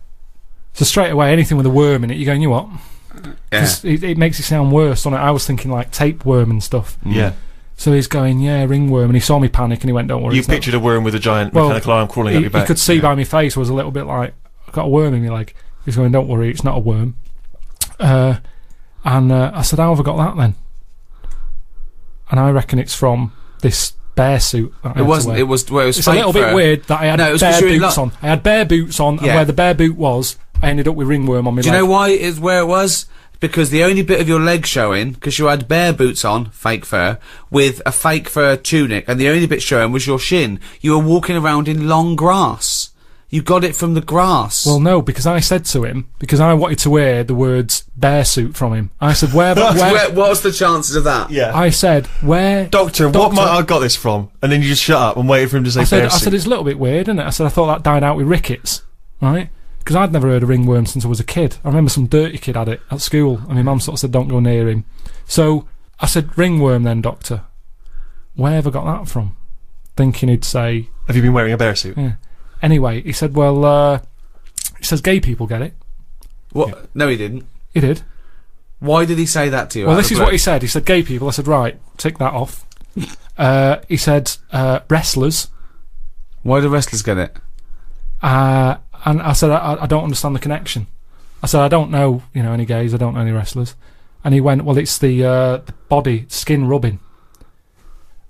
So straight away, anything with a worm in it, you're going, "You what?" Yeah. 'Cause It, it makes it sound worse. On it, I was thinking like tapeworm and stuff. Yeah. So he's going, "Yeah, ringworm," and he saw me panic, and he went, "Don't worry." You it's not- pictured a worm with a giant Well, mechanical arm crawling he, up your back. he could see Yeah. by my face was a little bit like I've got a worm in me." Like He's going, "Don't worry, it's not a worm." Uh, and uh, I said, "How have I got that then?" And I reckon it's from this bear suit. That It to wasn't. wear. It was. Well, it was It's a little bit weird that I had No, it was bare 'cause boots lo- on. I had bare boots on, Yeah. and where the bare boot was, I ended up with ringworm on my Do you know why it is where it was? Because the only bit of your leg showing, because you had bare boots on, fake fur, with a fake fur tunic, and the only bit showing was your shin. You were walking around in long grass. You got it from the grass. Well, no, because I said to him because I wanted to wear the words bear suit from him. I said, "Where?" where Where- what's the chances of that? Yeah. I said, "Where?" Doctor, what might I got this from? And then you just shut up and waited for him to say I said, bear I said it's a little bit weird, isn't it? I said I thought that died out with rickets, right? Because I'd never heard of ringworm since I was a kid. I remember some dirty kid had it at school, and my mum sort of said, "Don't go near him." So I said, "Ringworm, then, doctor. Where have I got that from?" Thinking he'd say, Have you been wearing a bear suit? yeah. Anyway, he said, "Well, uh, he says gay people get it." What? No, he didn't. He did. Why did he say that to you? Well, this is what he said. He said gay people. I said, right, tick that off. uh, he said uh, wrestlers. Why do wrestlers get it? Uh, and I said, I, I don't understand the connection. I said, I don't know, you know, any gays. I don't know any wrestlers. And he went, well, it's the, uh, the body skin rubbing.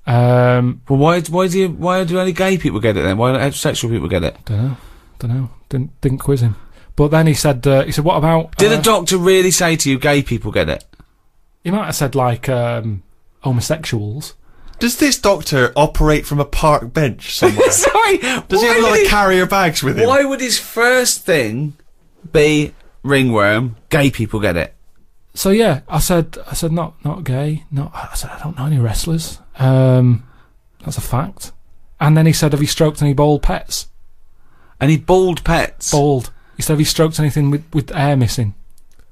Um, Well, why? Why do you? Why do only gay people get it then? Why don't heterosexual people get it? don't know, don't know. Didn't didn't quiz him. But then he said, uh, he said, what about? Did uh, the doctor really say to you, gay people get it? he might have said like um, homosexuals. Does this doctor operate from a park bench somewhere? Sorry. Does he have a lot of carrier bags with him? Why would his first thing be ringworm? Gay people get it. So yeah, I said, I said not not gay. Not. I said I don't know any wrestlers. Um, that's a fact. And then he said, have you stroked any bald pets? Any bald pets. Bald. He said, have you stroked anything with with hair missing?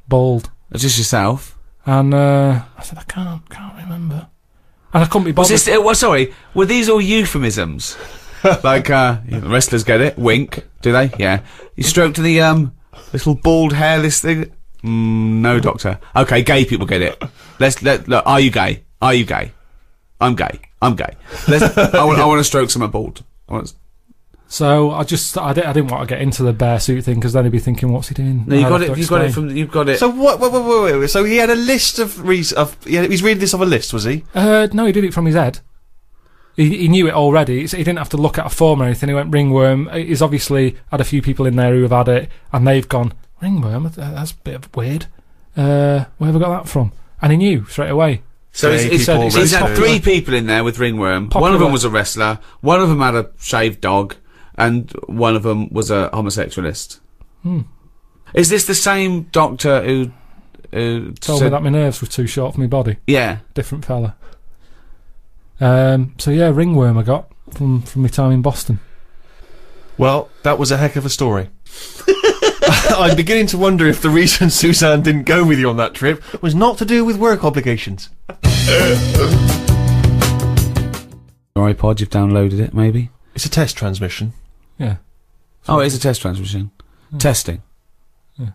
Bald. Just yourself. And uh, I said, I can't can't remember. And I couldn't be Was bothered. this? Uh, well, sorry. Were these all euphemisms? like uh, yeah, the wrestlers get it. Wink. Do they? Yeah. You stroked the um little bald hairless thing. Mm, no, doctor. Okay, gay people get it. Let's let look. Are you gay? Are you gay? I'm gay. I'm gay. Let's. I want. I want to stroke someone bald. I want. So I just I, di- I didn't want to get into the bear suit thing because then he'd be thinking, what's he doing? No, you I'd got have it. to You got it from. You've got it. So what? Wait, wait, wait, wait. So he had a list of reasons. Of yeah, he's reading this off a list, was he? Uh, no, he did it from his head. He, he knew it already. It's, he didn't have to look at a form or anything. He went ringworm. He's obviously had a few people in there who have had it, and they've gone ringworm. that- That's a bit of weird. Uh, where have I got that from? And he knew straight away. So Gay he's, he's, people, he's had three people in there with ringworm. One Popular. of them was a wrestler. One of them had a shaved dog, and one of them was a homosexualist. Hmm. Is this the same doctor who? who Told said- me that my nerves were too short for my body. Yeah. Different fella. Um, so yeah, ringworm I got from from my time in Boston. Well, that was a heck of a story. I'm beginning to wonder if the reason Suzanne didn't go with you on that trip was not to do with work obligations. Your iPod, you've downloaded it, maybe. It's a test transmission. Yeah. Oh, it is a test transmission. Hmm. Testing. Yeah.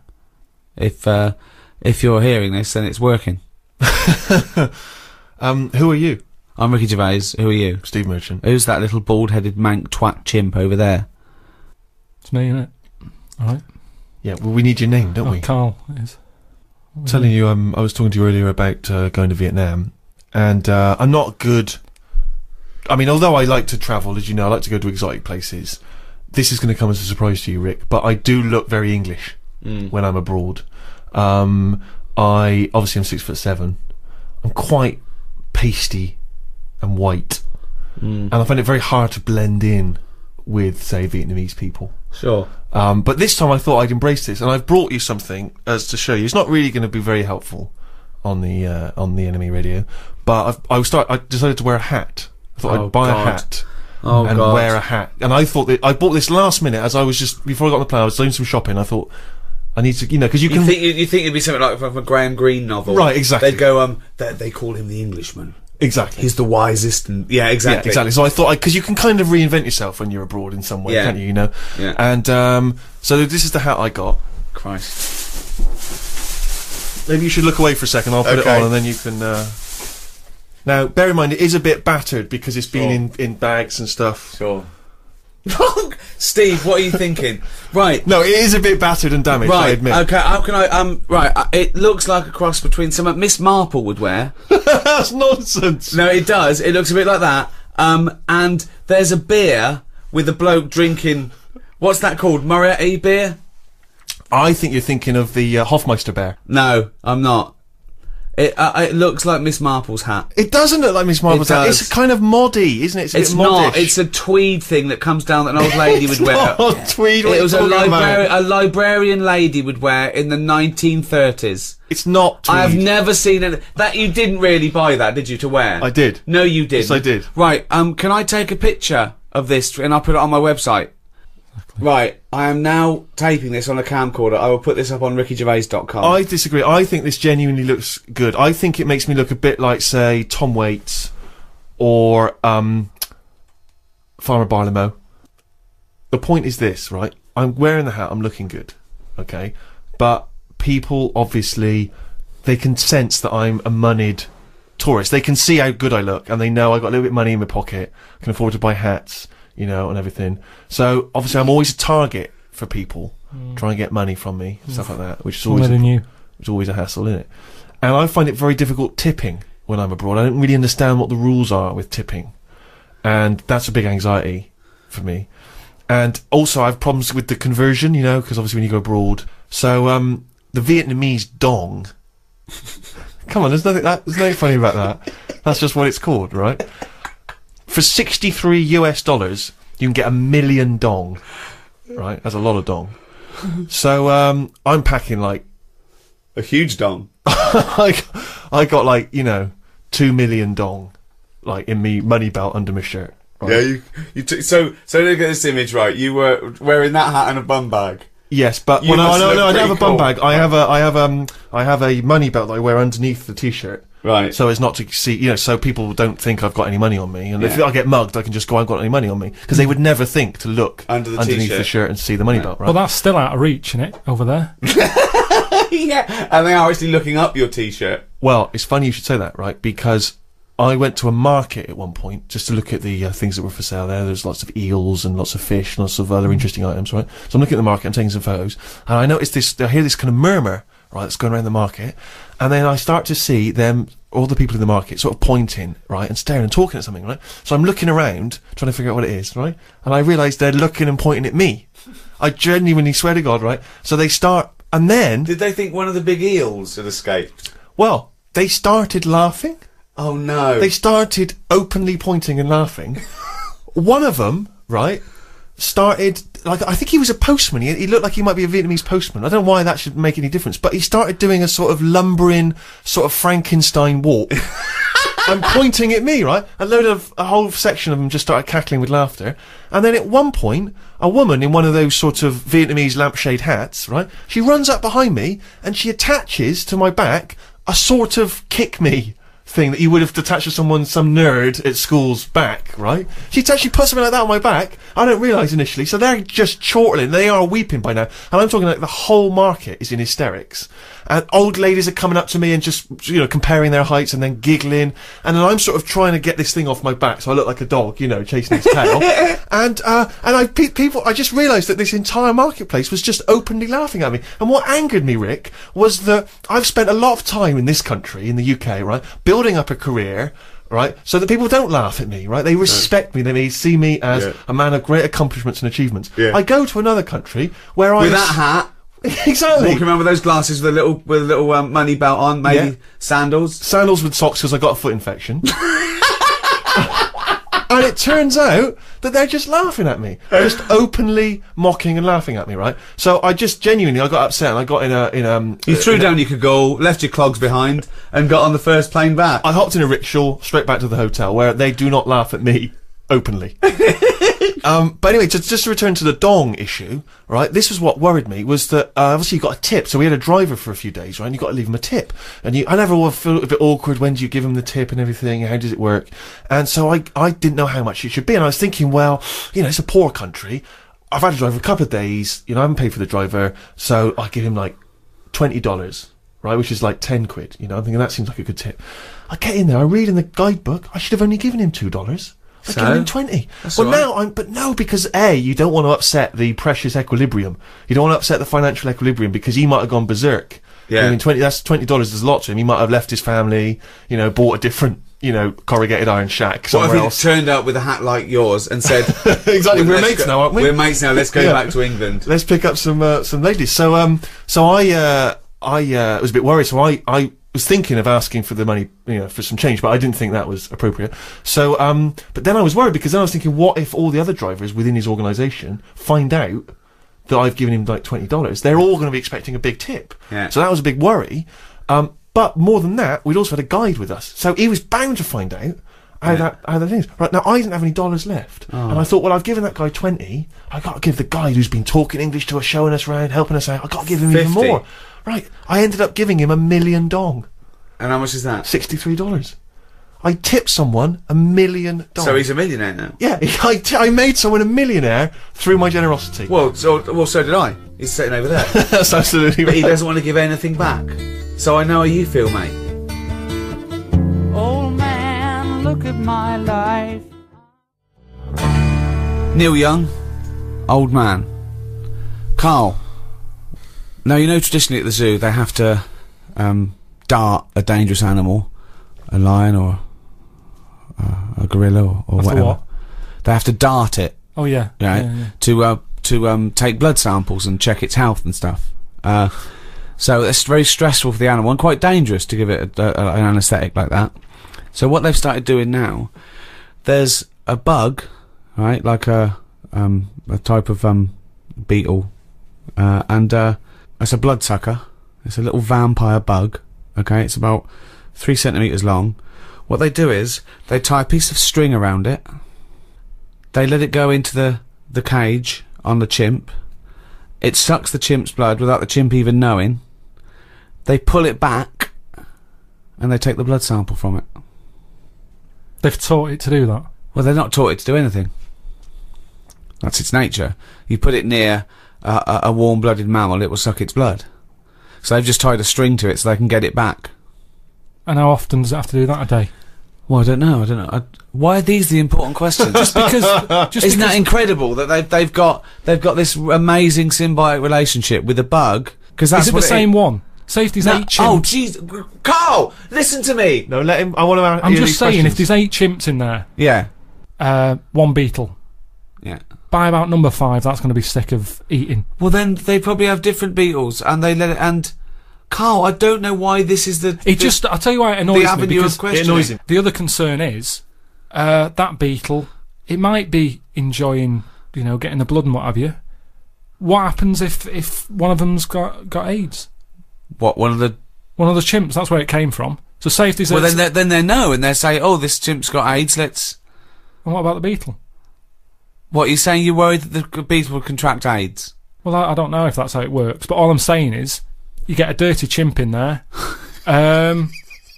If uh, if you're hearing this, then it's working. Um, who are you? I'm Ricky Gervais. Who are you? Steve Merchant. Who's that little bald-headed mank twat chimp over there? It's me, innit? All right. Yeah, well, we need your name, don't oh, we? Karl is. I'm telling you, um, I was talking to you earlier about uh, going to Vietnam, and uh, I'm not good. I mean, although I like to travel, as you know, I like to go to exotic places. This is going to come as a surprise to you, Rick, but I do look very English when I'm abroad. Um, I obviously I'm six foot seven. I'm quite pasty and white, and I find it very hard to blend in with, say, Vietnamese people. Sure. Um, but this time I thought I'd embrace this, and I've brought you something as to show you. It's not really going to be very helpful on the uh, on the NME Radio, but I've, I start. I decided to wear a hat. I thought Oh, I'd buy God. a hat Oh and God. wear a hat. And I thought that I bought this last minute as I was just before I got on the plane. I was doing some shopping. I thought I need to, you know, because you You can. think you, you think it'd be something like from a Graham Greene novel, Right, exactly. They'd go, um, they, they call him the Englishman. exactly. He's the wisest, and yeah, Yeah, exactly, exactly. So I thought because you can kind of reinvent yourself when you're abroad in some way, Yeah. can't you? You know. Yeah. And um, so this is the hat I got. Christ. Maybe you should look away for a second. I'll put Okay. it on, and then you can. Uh... Now, bear in mind, it is a bit battered because it's been in, in bags and stuff. Sure. Steve, what are you thinking? Right. No, it is a bit battered and damaged. I Right. admit. Okay. How can I? Um. Right. Uh, it looks like a cross between some Miss Marple would wear. That's nonsense. No, it does. It looks a bit like that. Um. And there's a beer with a bloke drinking. What's that called? Moretti beer? I think you're thinking of the uh, Hofmeister bear. No, I'm not. It. Uh, it looks like Miss Marple's hat. It doesn't look like Miss Marple's hat. does. It's kind of moddy, isn't it? It's, a It's bit not. It's a tweed thing that comes down that an old lady would wear. not tweed. It was a, libra- a librarian lady would wear in the 1930s. It's not tweed. I have never seen it. That you didn't really buy that, did you, to wear? I did. No, you didn't. Yes, I did. Right. Um. Can I take a picture of this and I'll put it on my website? Right. I am now taping this on a camcorder. I will put this up on rickygervais.com. I disagree. I think this genuinely looks good. I think it makes me look a bit like, say, Tom Waits or um, Farmer Barlow. The point is this, right? I'm wearing the hat. I'm looking good, okay? But people obviously they can sense that I'm a moneyed tourist. They can see how good I look, and they know I've got a little bit of money in my pocket. I Can afford to buy hats, you know, and everything. So obviously, I'm always a target for people trying to get money from me, stuff like that, which is always than you. it's always a hassle, isn't it? And I find it very difficult tipping when I'm abroad. I don't really understand what the rules are with tipping, and that's a big anxiety for me. And also, I have problems with the conversion, you know, because obviously when you go abroad. So, um, the Vietnamese dong. Come on, there's nothing that, there's nothing funny about that. That's just what it's called, right? For 63 US dollars, you can get a million dong. Right? That's a lot of dong. So, um, I'm packing like a huge dong. I, I got like you know two million dong, like in me money belt under my shirt. right? Yeah, you, you t- so so look at this image, right? You were wearing that hat and a bum bag. Yes, but You well, no, must no, no, I don't have a bum cool. bag. I have a, I have um, I have a money belt that I wear underneath the t-shirt, Right. so as not to see, you know, so people don't think I've got any money on me. And if I get mugged, I can just go, I've got any money on me, because they would never think to look Under the underneath t-shirt. the shirt and see the money belt, right? Well, that's still out of reach, isn't it? Over there. yeah, and they are actually looking up your t-shirt. Well, it's funny you should say that, right? Because I went to a market at one point just to look at the uh, things that were for sale there. There's lots of eels and lots of fish, and lots of other interesting items, right? So I'm looking at the market, I'm taking some photos, and I noticed this. I hear this kind of murmur, right, that's going around the market, and then I start to see them all the people in the market sort of pointing, right, and staring and talking at something, right? So I'm looking around, trying to figure out what it is, right? And I realise they're looking and pointing at me. I genuinely swear to God, right? So they start, and then, Did they think one of the big eels had escaped? well, they started laughing. Oh no. They started openly pointing and laughing. One of them, right, started like I think he was a postman. He, he looked like he might be a Vietnamese postman. I don't know why that should make any difference, but he started doing a sort of lumbering, sort of Frankenstein walk. and pointing at me, right? A load of a whole section of them just started cackling with laughter. And then at one point, a woman in one of those sort of Vietnamese lampshade hats, right? She runs up behind me and she attaches to my back a sort of kick me thing that you would have attached to someone, some nerd at school's back, right? She actually put something like that on my back. I don't realise initially, so they're just chortling. They are weeping by now, and I'm talking like the whole market is in hysterics. And old ladies are coming up to me and just you know comparing their heights and then giggling, and then I'm sort of trying to get this thing off my back so I look like a dog, you know, chasing its tail. and uh, and I pe- people, I just realised that this entire marketplace was just openly laughing at me. And what angered me, Rick, was that I've spent a lot of time in this country, in the UK, right, building up a career. Right, so that people don't laugh at me, right? They respect me. They see me as Yeah. a man of great accomplishments and achievements. Yeah. I go to another country where I with that hat, exactly walking around with those glasses with a little with a little um, money belt on, maybe Yeah. sandals. sandals with socks because I got a foot infection. and it turns out that they're just laughing at me, just openly mocking and laughing at me, right? So I just genuinely, I got upset and I got in a in um. You threw in a- down your cagoule, left your clogs behind, and got on the first plane back. I hopped in a rickshaw straight back to the hotel where they do not laugh at me openly. um, but anyway, just, just to return to the dong issue, right? This was what worried me was that uh, obviously you got a tip. So we had a driver for a few days, right? And you got to leave him a tip. And you, I never feel a bit awkward. When do you give him the tip and everything? How does it work? And so I, I didn't know how much it should be. And I was thinking, well, you know, it's a poor country. I've had a driver a couple of days. You know, I haven't paid for the driver, so I give him like twenty dollars, right, which is like ten quid. You know, I'm thinking that seems like a good tip. I get in there, I read in the guidebook. I should have only given him two dollars. I So? given him twenty. That's well, right. now I'm, but no, because a you don't want to upset the precious equilibrium. You don't want to upset the financial equilibrium because he might have gone berserk. Yeah. I mean, twenty. That's twenty dollars. There's a lot to him. He might have left his family. You know, bought a different, you know, corrugated iron shack What if somewhere he else. turned up with a hat like yours and said, exactly. We're "Let's mates go- now, aren't we? We're mates now. Let's go Yeah. back to England." let's pick up some uh, some ladies. So um, so I uh, I uh, was a bit worried. So I I was thinking of asking for the money, you know, for some change, but I didn't think that was appropriate. So um, but then I was worried because then I was thinking, what if all the other drivers within his organisation find out that I've given him like twenty dollars? They're all going to be expecting a big tip. Yeah. So that was a big worry. Um, but more than that, we'd also had a guide with us, so he was bound to find out. How Yeah. that how that is right now? I didn't have any dollars left, and I thought, well, I've given that guy twenty. I got to give the guide who's been talking English to us, showing us around, helping us out. I got to give him even more. Right, I ended up giving him a million dong, And how much is that? sixty-three dollars. I tipped someone a million dong. So he's a millionaire now. yeah, I, t- I made someone a millionaire through my generosity. Well, so well, so did I. He's sitting over there, That's absolutely but he doesn't want to give anything back. So I know how you feel, mate. Old man, look at my life. Neil Young, old man. Karl. Now you know traditionally at the zoo they have to um, dart a dangerous animal, a lion or uh, a gorilla or, or whatever. what? They have to dart it Oh yeah. right? Yeah, yeah. To uh, to um, take blood samples and check its health and stuff. Uh, so it's very stressful for the animal and quite dangerous to give it a, a, an anaesthetic like that. So what they've started doing now, there's a bug, right, like a um, a type of um, beetle, uh, and uh, it's a bloodsucker. It's a little vampire bug. Okay, it's about three centimeters long. What they do is they tie a piece of string around it. They let it go into the the cage on the chimp. It sucks the chimp's blood without the chimp even knowing. They pull it back, and they take the blood sample from it. They've taught it to do that. Well, they're not taught it to do anything. That's its nature. You put it near a, a, a warm-blooded mammal, it will suck its blood. So they've just tied a string to it so they can get it back. And how often does it have to do that a day? Well, I don't know. I don't know. I, why are these the important questions? Just because. just Isn't that incredible that they've they've got they've got this amazing symbiotic relationship with a bug? Because that's is it the what same one? Safety's if there's No- eight oh, chimps. jeez, Karl, listen to me. No, let him. I want to. I'm just saying, if there's eight chimps in there, Yeah, uh, one beetle. Yeah. By about number five, that's going to be sick of eating. Well, then they probably have different beetles, and they let it. And Karl, I don't know why this is the It the, just, I'll tell you why it annoys the me avenue because of questioning. it annoys him. the other concern is uh, that beetle. It might be enjoying, you know, getting the blood and what have you. What happens if if one of them's got got AIDS? What one of the? One of the chimps. That's where it came from. So say if there's Well, then they, then they know, and they say, "Oh, this chimp's got AIDS. Let's." and what about the beetle? What you're saying? You're worried that the beetle will contract AIDS? Well, I, I don't know if that's how it works, but all I'm saying is, you get a dirty chimp in there. Um,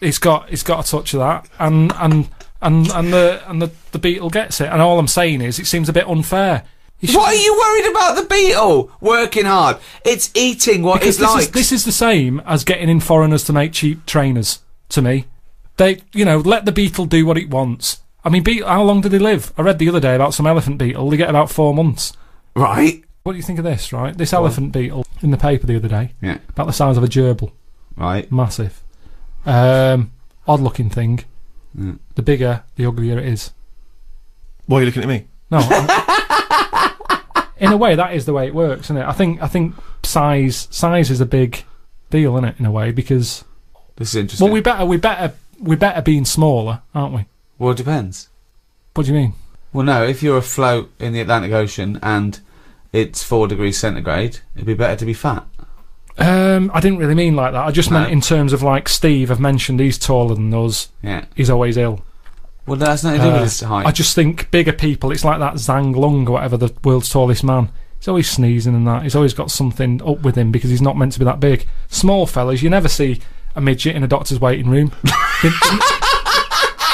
it's got it's got a touch of that, and and and and the and the, the beetle gets it. And all I'm saying is, it seems a bit unfair. You What are you worried about the beetle? Working hard. It's eating what Because it this likes. is this is the same as getting in foreigners to make cheap trainers. To me, they you know let the beetle do what it wants. I mean, beetle, how long do they live? I read the other day about some elephant beetle. They get about four months. right. What do you think of this? Right, this elephant beetle in the paper the other day, Yeah. about the size of a gerbil. Right. massive. Um, odd looking thing. Mm. The bigger, the uglier it is. Why are you looking at me? No, I'm- in a way, that is the way it works, isn't it? I think I think size size is a big deal, isn't it? In a way, because This is interesting. well, we better we better we better being smaller, aren't we? Well, it depends. What do you mean? Well, no. If you're afloat in the Atlantic Ocean and it's four degrees centigrade, it'd be better to be fat. Um, I didn't really mean like that. I just No. meant in terms of like Steve. I've mentioned he's taller than us. Yeah. He's always ill. Well, that's nothing to do Uh, with his height. I just think bigger people. It's like that Zhang Lung or whatever, the world's tallest man. He's always sneezing and that. He's always got something up with him because he's not meant to be that big. Small fellas, you never see a midget in a doctor's waiting room. they,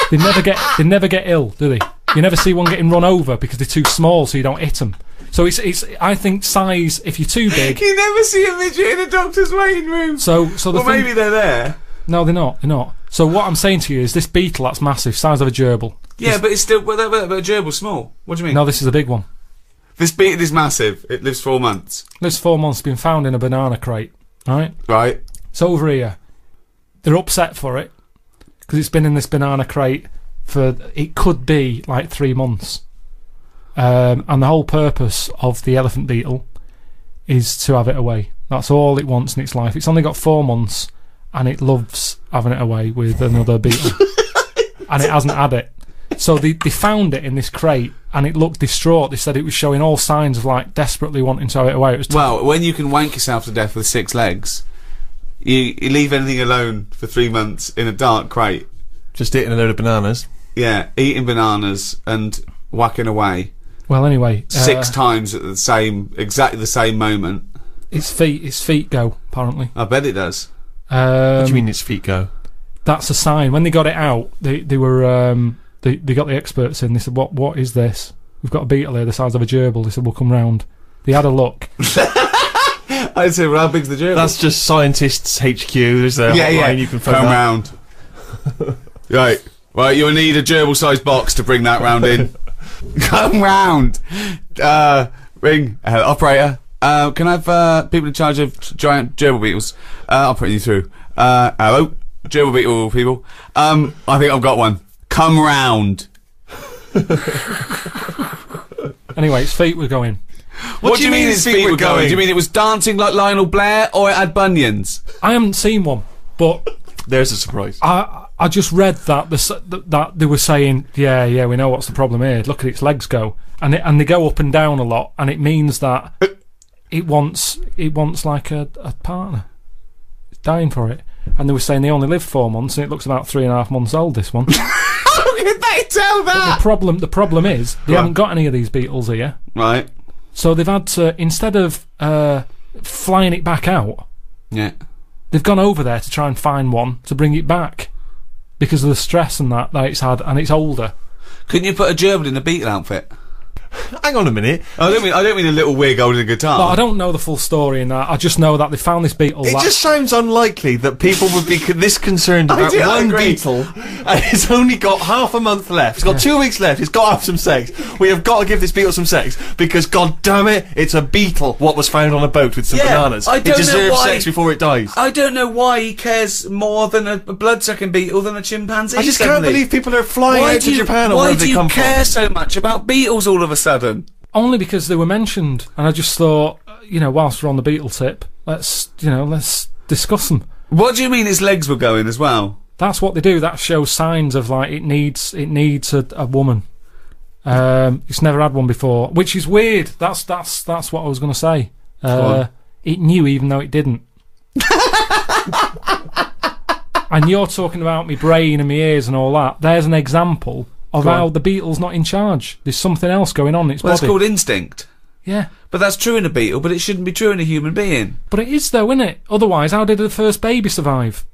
they never get they never get ill, do they? You never see one getting run over because they're too small, so you don't hit them. So it's it's. I think size. If you're too big, you never see a midget in a doctor's waiting room. so so the well, thing, maybe they're there. no, they're not. They're not. So what I'm saying to you is this beetle that's massive, size of a gerbil. Yeah, but it's still. But, but, but a gerbil's small. What do you mean? No, this is a big one. This beetle is massive. It lives four months. Lives four months, been found in a banana crate. Right. Right. It's over here. They're upset for it because it's been in this banana crate for it could be like three months. Um, and the whole purpose of the elephant beetle is to have it away. That's all it wants in its life. It's only got four months, and it loves having it away with another beetle, and it hasn't had it. So they they found it in this crate, and it looked distraught. They said it was showing all signs of like desperately wanting to have it away. It was Well, when you can wank yourself to death with six legs, you, you leave anything alone for three months in a dark crate. Just eating a load of bananas. Yeah, eating bananas and whacking away well anyway. six uh, times at the same, exactly the same moment. Its feet, its feet go. Apparently, I bet it does. um, what do you mean its feet go? That's a sign. When they got it out, they they were um, they they got the experts in. They said, "What what is this? We've got a beetle here the size of a gerbil." They said, "We'll come round." They had a look. I'd say, well, how big's the gerbil? That's just scientists HQ. There's a yeah, yeah. you can phone Come that. round. right, right. You'll need a gerbil-sized box to bring that round in. Come round. Uh, ring uh, operator. Uh, can I have uh, people in charge of giant gerbil beetles? Uh, I'll put you through. Uh, hello, gerbil beetle people. Um, I think I've got one. Come round. Anyway, its feet were going. What, do you mean its its feet were were going? Do you mean it was dancing like Lionel Blair, or it had bunions? I haven't seen one, but There's a surprise. I I just read that the that, that they were saying, yeah, yeah, we know what's the problem here. Look at its legs go, and it, and they go up and down a lot, and it means that it wants it wants like a, a partner. It's dying for it, and they were saying they only live four months, and it looks about three and a half months old. This one. How could they tell that? the problem the problem is they Right. haven't got any of these beetles here, Right. So they've had to instead of uh, flying it back out, Yeah. they've gone over there to try and find one to bring it back because of the stress and that that it's had, and it's older. Couldn't you put a gerbil in a beetle outfit? Hang on a minute. I don't mean I don't mean a little wig holding a guitar. But I don't know the full story in that. I just know that they found this beetle. It that- just sounds unlikely that people would be c- this concerned about do- one beetle, and it's only got half a month left. It's got two weeks left. It's got to have some sex. We have got to give this beetle some sex because, god damn it, it's a beetle. What was found on a boat with some Yeah, bananas? I it don't know deserves why- sex before it dies. I don't know why he cares more than a, a blood-sucking beetle than a chimpanzee. I just can't believe people are flying Why out do to you, Japan or why do they you care from. so much about beetles all of a sudden? only because they were mentioned, and I just thought, uh, you know, whilst we're on the beetle tip, let's, you know, let's discuss them. What do you mean his legs were going as well? That's what they do. That shows signs of like it needs it needs a, a woman. Um, it's never had one before, which is weird. That's that's that's what I was going to say. Uh, it knew even though it didn't. and you're talking about me brain and my ears and all that. There's an example of Go on. how the beetle's not in charge. There's something else going on in its Well, that's called instinct. yeah, But that's true in a beetle, but it shouldn't be true in a human being. but it is though, isn't it? Otherwise, how did the first baby survive?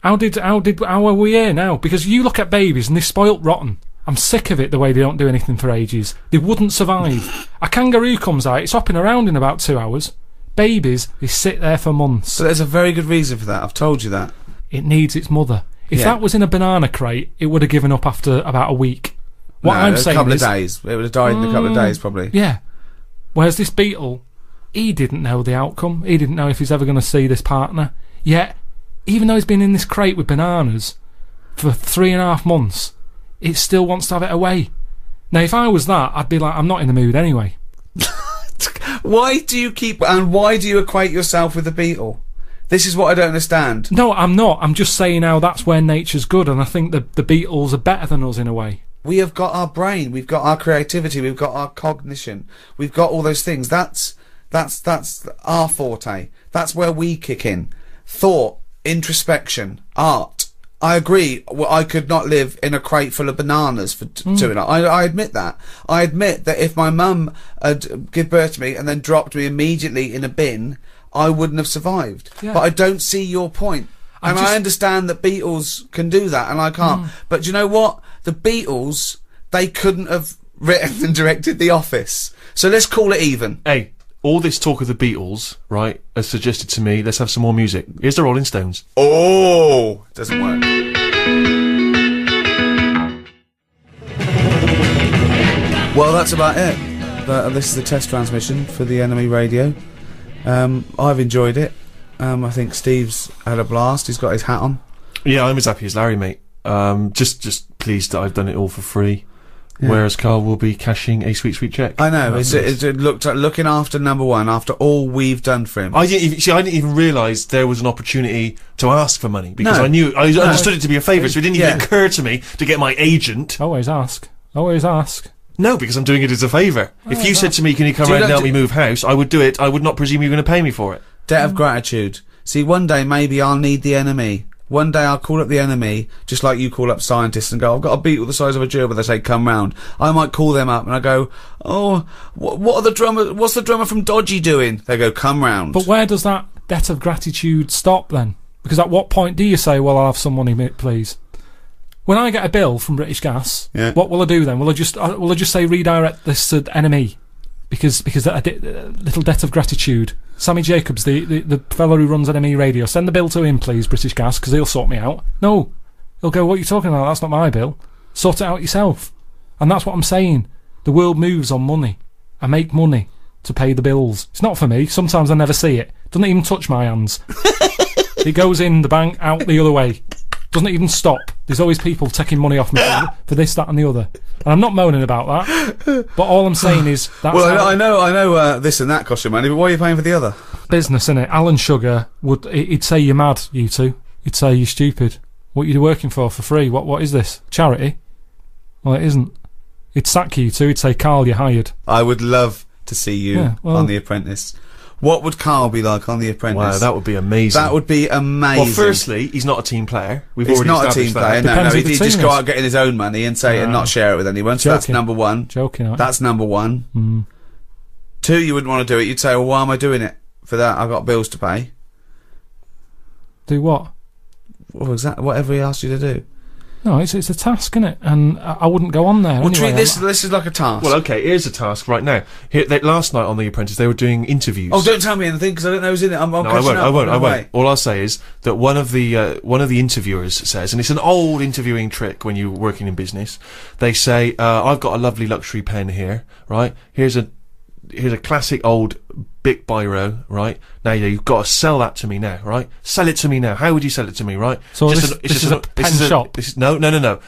How did how did how are we here now? Because you look at babies and they're spoilt rotten. I'm sick of it the way they don't do anything for ages. They wouldn't survive. a kangaroo comes out, it's hopping around in about two hours. Babies, they sit there for months. So there's a very good reason for that. I've told you that. It needs its mother. If Yeah. that was in a banana crate, it would have given up after about a week. What No, I'm a saying couple is, of days. It would have died in a couple of Mm. days, probably. yeah. Whereas this beetle, he didn't know the outcome. He didn't know if he's ever going to see this partner. Yet, even though he's been in this crate with bananas for three and a half months, it still wants to have it away. Now, if I was that, I'd be like, I'm not in the mood anyway. Why do you keep and why do you equate yourself with the beetle? This is what I don't understand. No, I'm not. I'm just saying how that's where nature's good, and I think the the beetles are better than us in a way. We have got our brain, we've got our creativity, we've got our cognition, we've got all those things. That's that's that's our forte. That's where we kick in. Thought, introspection, art. I agree. Well, I could not live in a crate full of bananas for t- mm. two and I admit that. I admit that if my mum had give birth to me and then dropped me immediately in a bin, I wouldn't have survived. Yeah. But I don't see your point. I And just- I understand that beetles can do that, and I can't. But do you know what? The Beatles, they couldn't have written and directed The Office. So let's call it even. Hey, all this talk of the Beatles, right, has suggested to me, let's have some more music. Here's the Rolling Stones. Oh, doesn't work. Well, that's about it. Uh, this is the test transmission for the NME Radio. Um, I've enjoyed it. Um, I think Steve's had a blast. He's got his hat on. Yeah, I'm as happy as Larry, mate. Um, just, just pleased that I've done it all for free. Yeah. Whereas Karl will be cashing a sweet, sweet check. I know. That's It's, it's, it looked at looking after number one after all we've done for him. I didn't even see. I didn't even realise there was an opportunity to ask for money because No. I knew I understood it to be a favour. So it didn't even Yeah. occur to me to get my agent. Always ask. Always ask. No, because I'm doing it as a favour. if you said to me, "Can you come Do around and help do- me move house?" I would do it. I would not presume you're going to pay me for it. Debt of gratitude. See, one day maybe I'll need the NME. One day I'll call up the NME, just like you call up scientists and go, I've got a beetle the size of a gerbil. They say, come round. I might call them up and I go, oh, wh- what are the drummer, what's the drummer from Dodgy doing? They go, come round. But where does that debt of gratitude stop then? Because at what point do you say, "Well, I'll have some money, mate, please"? When I get a bill from British Gas, Yeah. what will I do then? Will I just uh, will I just say redirect this to NME? Because because that a uh, little debt of gratitude. Sammy Jacobs, the, the the fellow who runs NME Radio, send the bill to him, please, British Gas, because he'll sort me out. No, he'll go. What are you talking about? That's not my bill. Sort it out yourself. And that's what I'm saying. The world moves on money. I make money to pay the bills. It's not for me. Sometimes I never see it. Doesn't even touch my hands. it goes in the bank, out the other way. Doesn't even stop. There's always people taking money off me for, for this, that, and the other. And I'm not moaning about that. But all I'm saying is that's well, I know, I know, I know uh, this and that cost you money, but why are you paying for the other? business, innit? Alan Sugar would he- he'd say you're mad, you two. He'd say you're stupid. What are you working for for free? What what is this? Charity? Well, it isn't. He'd sack you two. He'd say, Karl, you're hired. I would love to see you Yeah, well- on The Apprentice. What would Karl be like on The Apprentice? Wow, that would be amazing. That would be amazing. well, firstly, he's not a team player. We've He's already not a team that. player. No, Depends no, who the he'd, he'd just team go is. out getting his own money and say and not share it with anyone. So that's number one. Joking, aren't you? That's number one. Mm. Two, you wouldn't want to do it. You'd say, "Well, why am I doing it for that? I've got bills to pay." Do what? Well, exactly whatever he asked you to do. No, it's it's a task, isn't it? And I, I wouldn't go on there. Well, anyway. treat this. This is like a task. Well, okay, here's a task right now. Here, they, last night on The Apprentice, they were doing interviews. oh, don't tell me anything because I don't know who's in it. I'm, I'm No, I won't. up. I won't. I won't. way. All I'll say is that one of the uh, one of the interviewers says, and it's an old interviewing trick when you're working in business. They say, uh, "I've got a lovely luxury pen here, right? Here's a here's a classic old Bic biro, right? Now yeah, you've got to sell that to me now, right? Sell it to me now. How would you sell it to me, right? So this- an- this just is a pen shop? this is, no, no, no, no.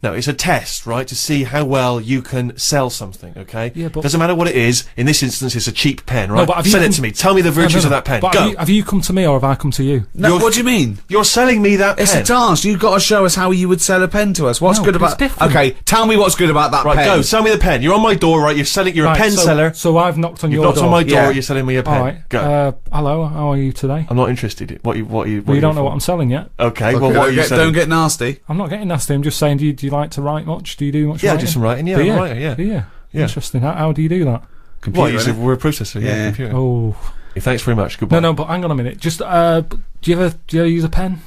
No, it's a test, right, to see how well you can sell something. Okay, Yeah, but- doesn't matter what it is. In this instance, it's a cheap pen, right? No, but have you Sell it to me. Tell me the No, no, virtues no. of that pen. But Go. Have you, have you come to me or have I come to you? No, You're- what do you mean? You're selling me that It's pen. It's a task. You've got to show us how you would sell a pen to us. What's No, good but it's about? different. Okay, tell me what's good about that Right, pen. go. Sell me the pen. You're on my door, right? You're selling. You're Right, a pen so, seller. So I've knocked on your door. You've your knocked door. on my door. Yeah. You're selling me a pen. All right. Go. Uh, hello. How are you today? I'm not interested. What you? What you? What Well, you don't for? know what I'm selling yet. Okay. Okay, well, what don't, are you get, selling? don't get nasty. I'm not getting nasty. I'm just saying. Do you, do you like to write much? Do you do much? yeah, I do some writing. Yeah, Do I'm you? a writer. Yeah. Do you? Yeah. Interesting. How, how do you do that? Computer, What? You use a word processor. Yeah. Yeah. Computer. Oh Yeah, thanks very much. Goodbye. no, no. But hang on a minute. Just uh, do you ever do you ever use a pen?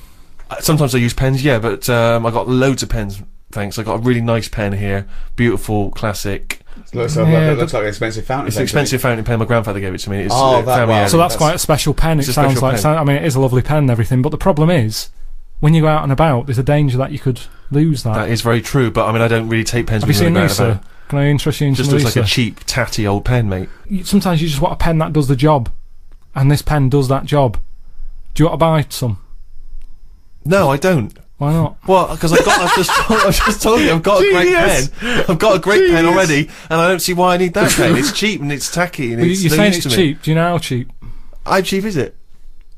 Uh, Sometimes I use pens. Yeah, but um, I got loads of pens. Thanks. I got a really nice pen here. Beautiful, classic. Looks, like- it looks like an expensive fountain. Pen. It's an expensive fountain pen. My grandfather gave it to me. It's, Oh, uh, that family one. item. So that's, that's- quite a special pen. It It's a sounds special like. pen. I mean, it is a lovely pen and everything. But the problem is, when you go out and about, there's a danger that you could lose that. That is very true. But I mean, I don't really take pens. Have you seen I'm these, out and sir? about. Can I interest you in Just looks like a cheap, tatty old pen, mate. You- Sometimes you just want a pen that does the job, and this pen does that job. Do you want to buy some? No, I don't. Why not? Well, because I've got, I've just, I've just told you, I've got a great pen. I've got a great pen already, and I don't see why I need that pen. It's cheap and it's tacky and Well, it's you're no saying it's to me. cheap. Do you know how cheap? How cheap is it?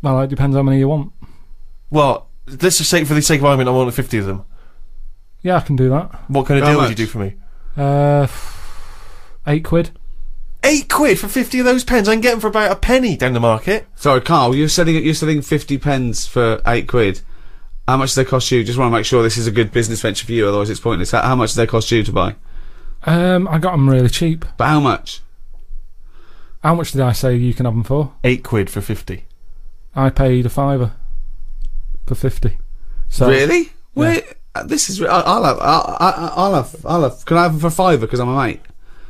Well, it depends how many you want. Well, let's just say, for the sake of argument, I want 50 of them. Yeah, I can do that. What kind of How deal would you do for me? Uh, eight quid. Eight quid for 50 of those pens. I can get them for about a penny down the market. Sorry, Karl. You're selling you're selling fifty pens for eight quid. How much do they cost you? Just want to make sure this is a good business venture for you. Otherwise, it's pointless. How, how much do they cost you to buy? Um, I got them really cheap. But how much? How much did I say you can have them for? Eight quid for 50. I paid a fiver for fifty. So really? Where? uh, This is. I- I'll have. I'll, I- I'll have. I'll have. Can I have them for fiver? Because I'm a mate.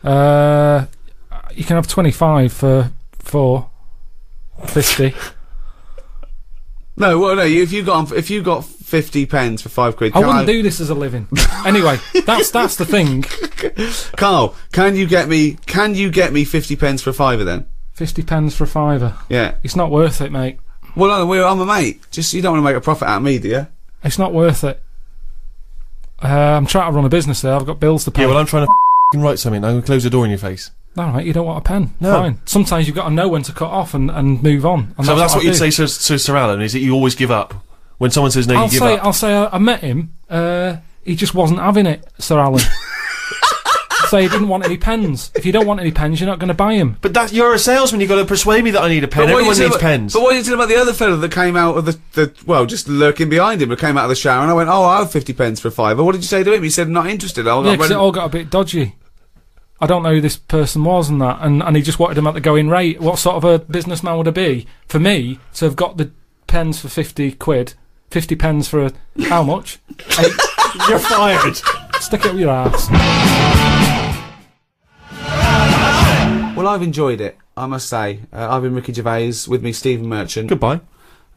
Uh, you can have twenty five for four. Fifty. No, well, no. If you got if you got fifty pens for five quid, I wouldn't do this as a living. anyway, that's that's the thing. Karl, can you get me? Can you get me fifty pens for a fiver then? Fifty pence for a fiver. Yeah. It's not worth it, mate. Well, no, we're, I'm a mate. Just you don't want to make a profit out of me, do you? It's not worth it. Uh, I'm trying to run a business there. I've got bills to pay. Yeah, well, I'm trying to f***ing write something. I'm going to close the door in your face. All right, you don't want a pen. No. Fine. Sometimes you've got to know when to cut off and, and move on. And So that's, what, I you'd do. say to, to Sir Alan, is that you always give up? When someone says no, I'll you give say, up. I'll say, I, I met him. Uh, he just wasn't having it, Sir Alan. so he didn't want any pens. If you don't want any pens, you're not going to buy them. But that you're a salesman. You've got to persuade me that I need a pen. what are you Everyone needs about- pens. But what are you saying about the other fellow that came out of the, the well, just lurking behind him, but came out of the shower, and I went, "Oh, I'll have fifty pence for a fiver. What did you say to him? He said, "Not interested." I'll Yeah, because it all got a bit dodgy. I don't know who this person was and that, and, and he just wanted him at the going rate. What sort of a businessman would it be for me to have got the pens for fifty quid, fifty pens for a how much? Eight. You're fired. Stick it up your ass. Well, I've enjoyed it. I must say, uh, I've been Ricky Gervais with me, Stephen Merchant, Goodbye.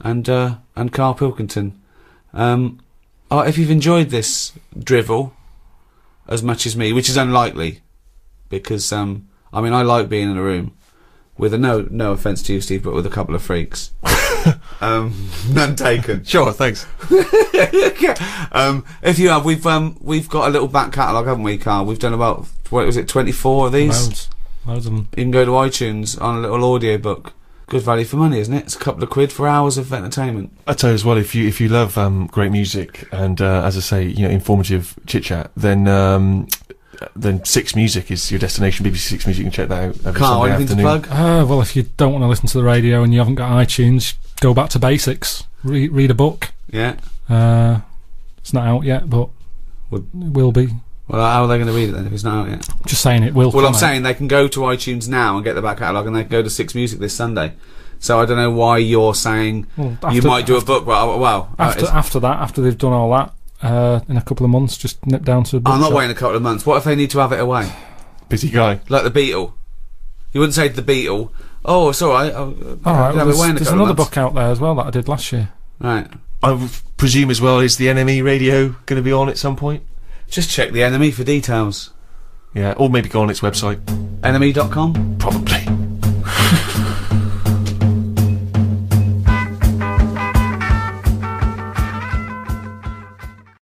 and uh, and Karl Pilkington. Um, uh, if you've enjoyed this drivel as much as me, which is unlikely, because um, I mean, I like being in a room with a no no offense to you, Steve, but with a couple of freaks. um, none taken. Sure, thanks. um, if you have, we've um, we've got a little back catalogue, haven't we, Karl? We've done about what was it, twenty four of these. Loads, loads of them. You can go to iTunes on a little audio book. Good value for money, isn't it? It's a couple of quid for hours of entertainment. I tell you as well, if you if you love um, great music and uh, as I say, you know, informative chit chat, then um, then Six Music is your destination. BBC Six Music, you can check that out. Every Karl, Sunday anything afternoon. to plug? Uh, well, if you don't want to listen to the radio and you haven't got iTunes, go back to basics. Re- read a book. Yeah. Uh, it's not out yet, but Would- it will be. Well, how are they going to read it then if it's not out yet? Just saying it will. Well, come I'm out. saying they can go to iTunes now and get the back catalogue, and they can go to Six Music this Sunday. So I don't know why you're saying Well, you might do a book. Well, well, uh, after it's- after that, after they've done all that, uh, in a couple of months. Just nip down to. A I'm not bookshop. waiting a couple of months. What if they need to have it away? Busy guy. Like the Beetle. You wouldn't say the Beetle, oh, it's alright. I'll, All right. have Well, it there's away in a there's another book out there as well that I did last year. Right. I presume as well is the NME radio going to be on at some point? Just check the NME for details. Yeah, or maybe go on its website. NME.com? Probably.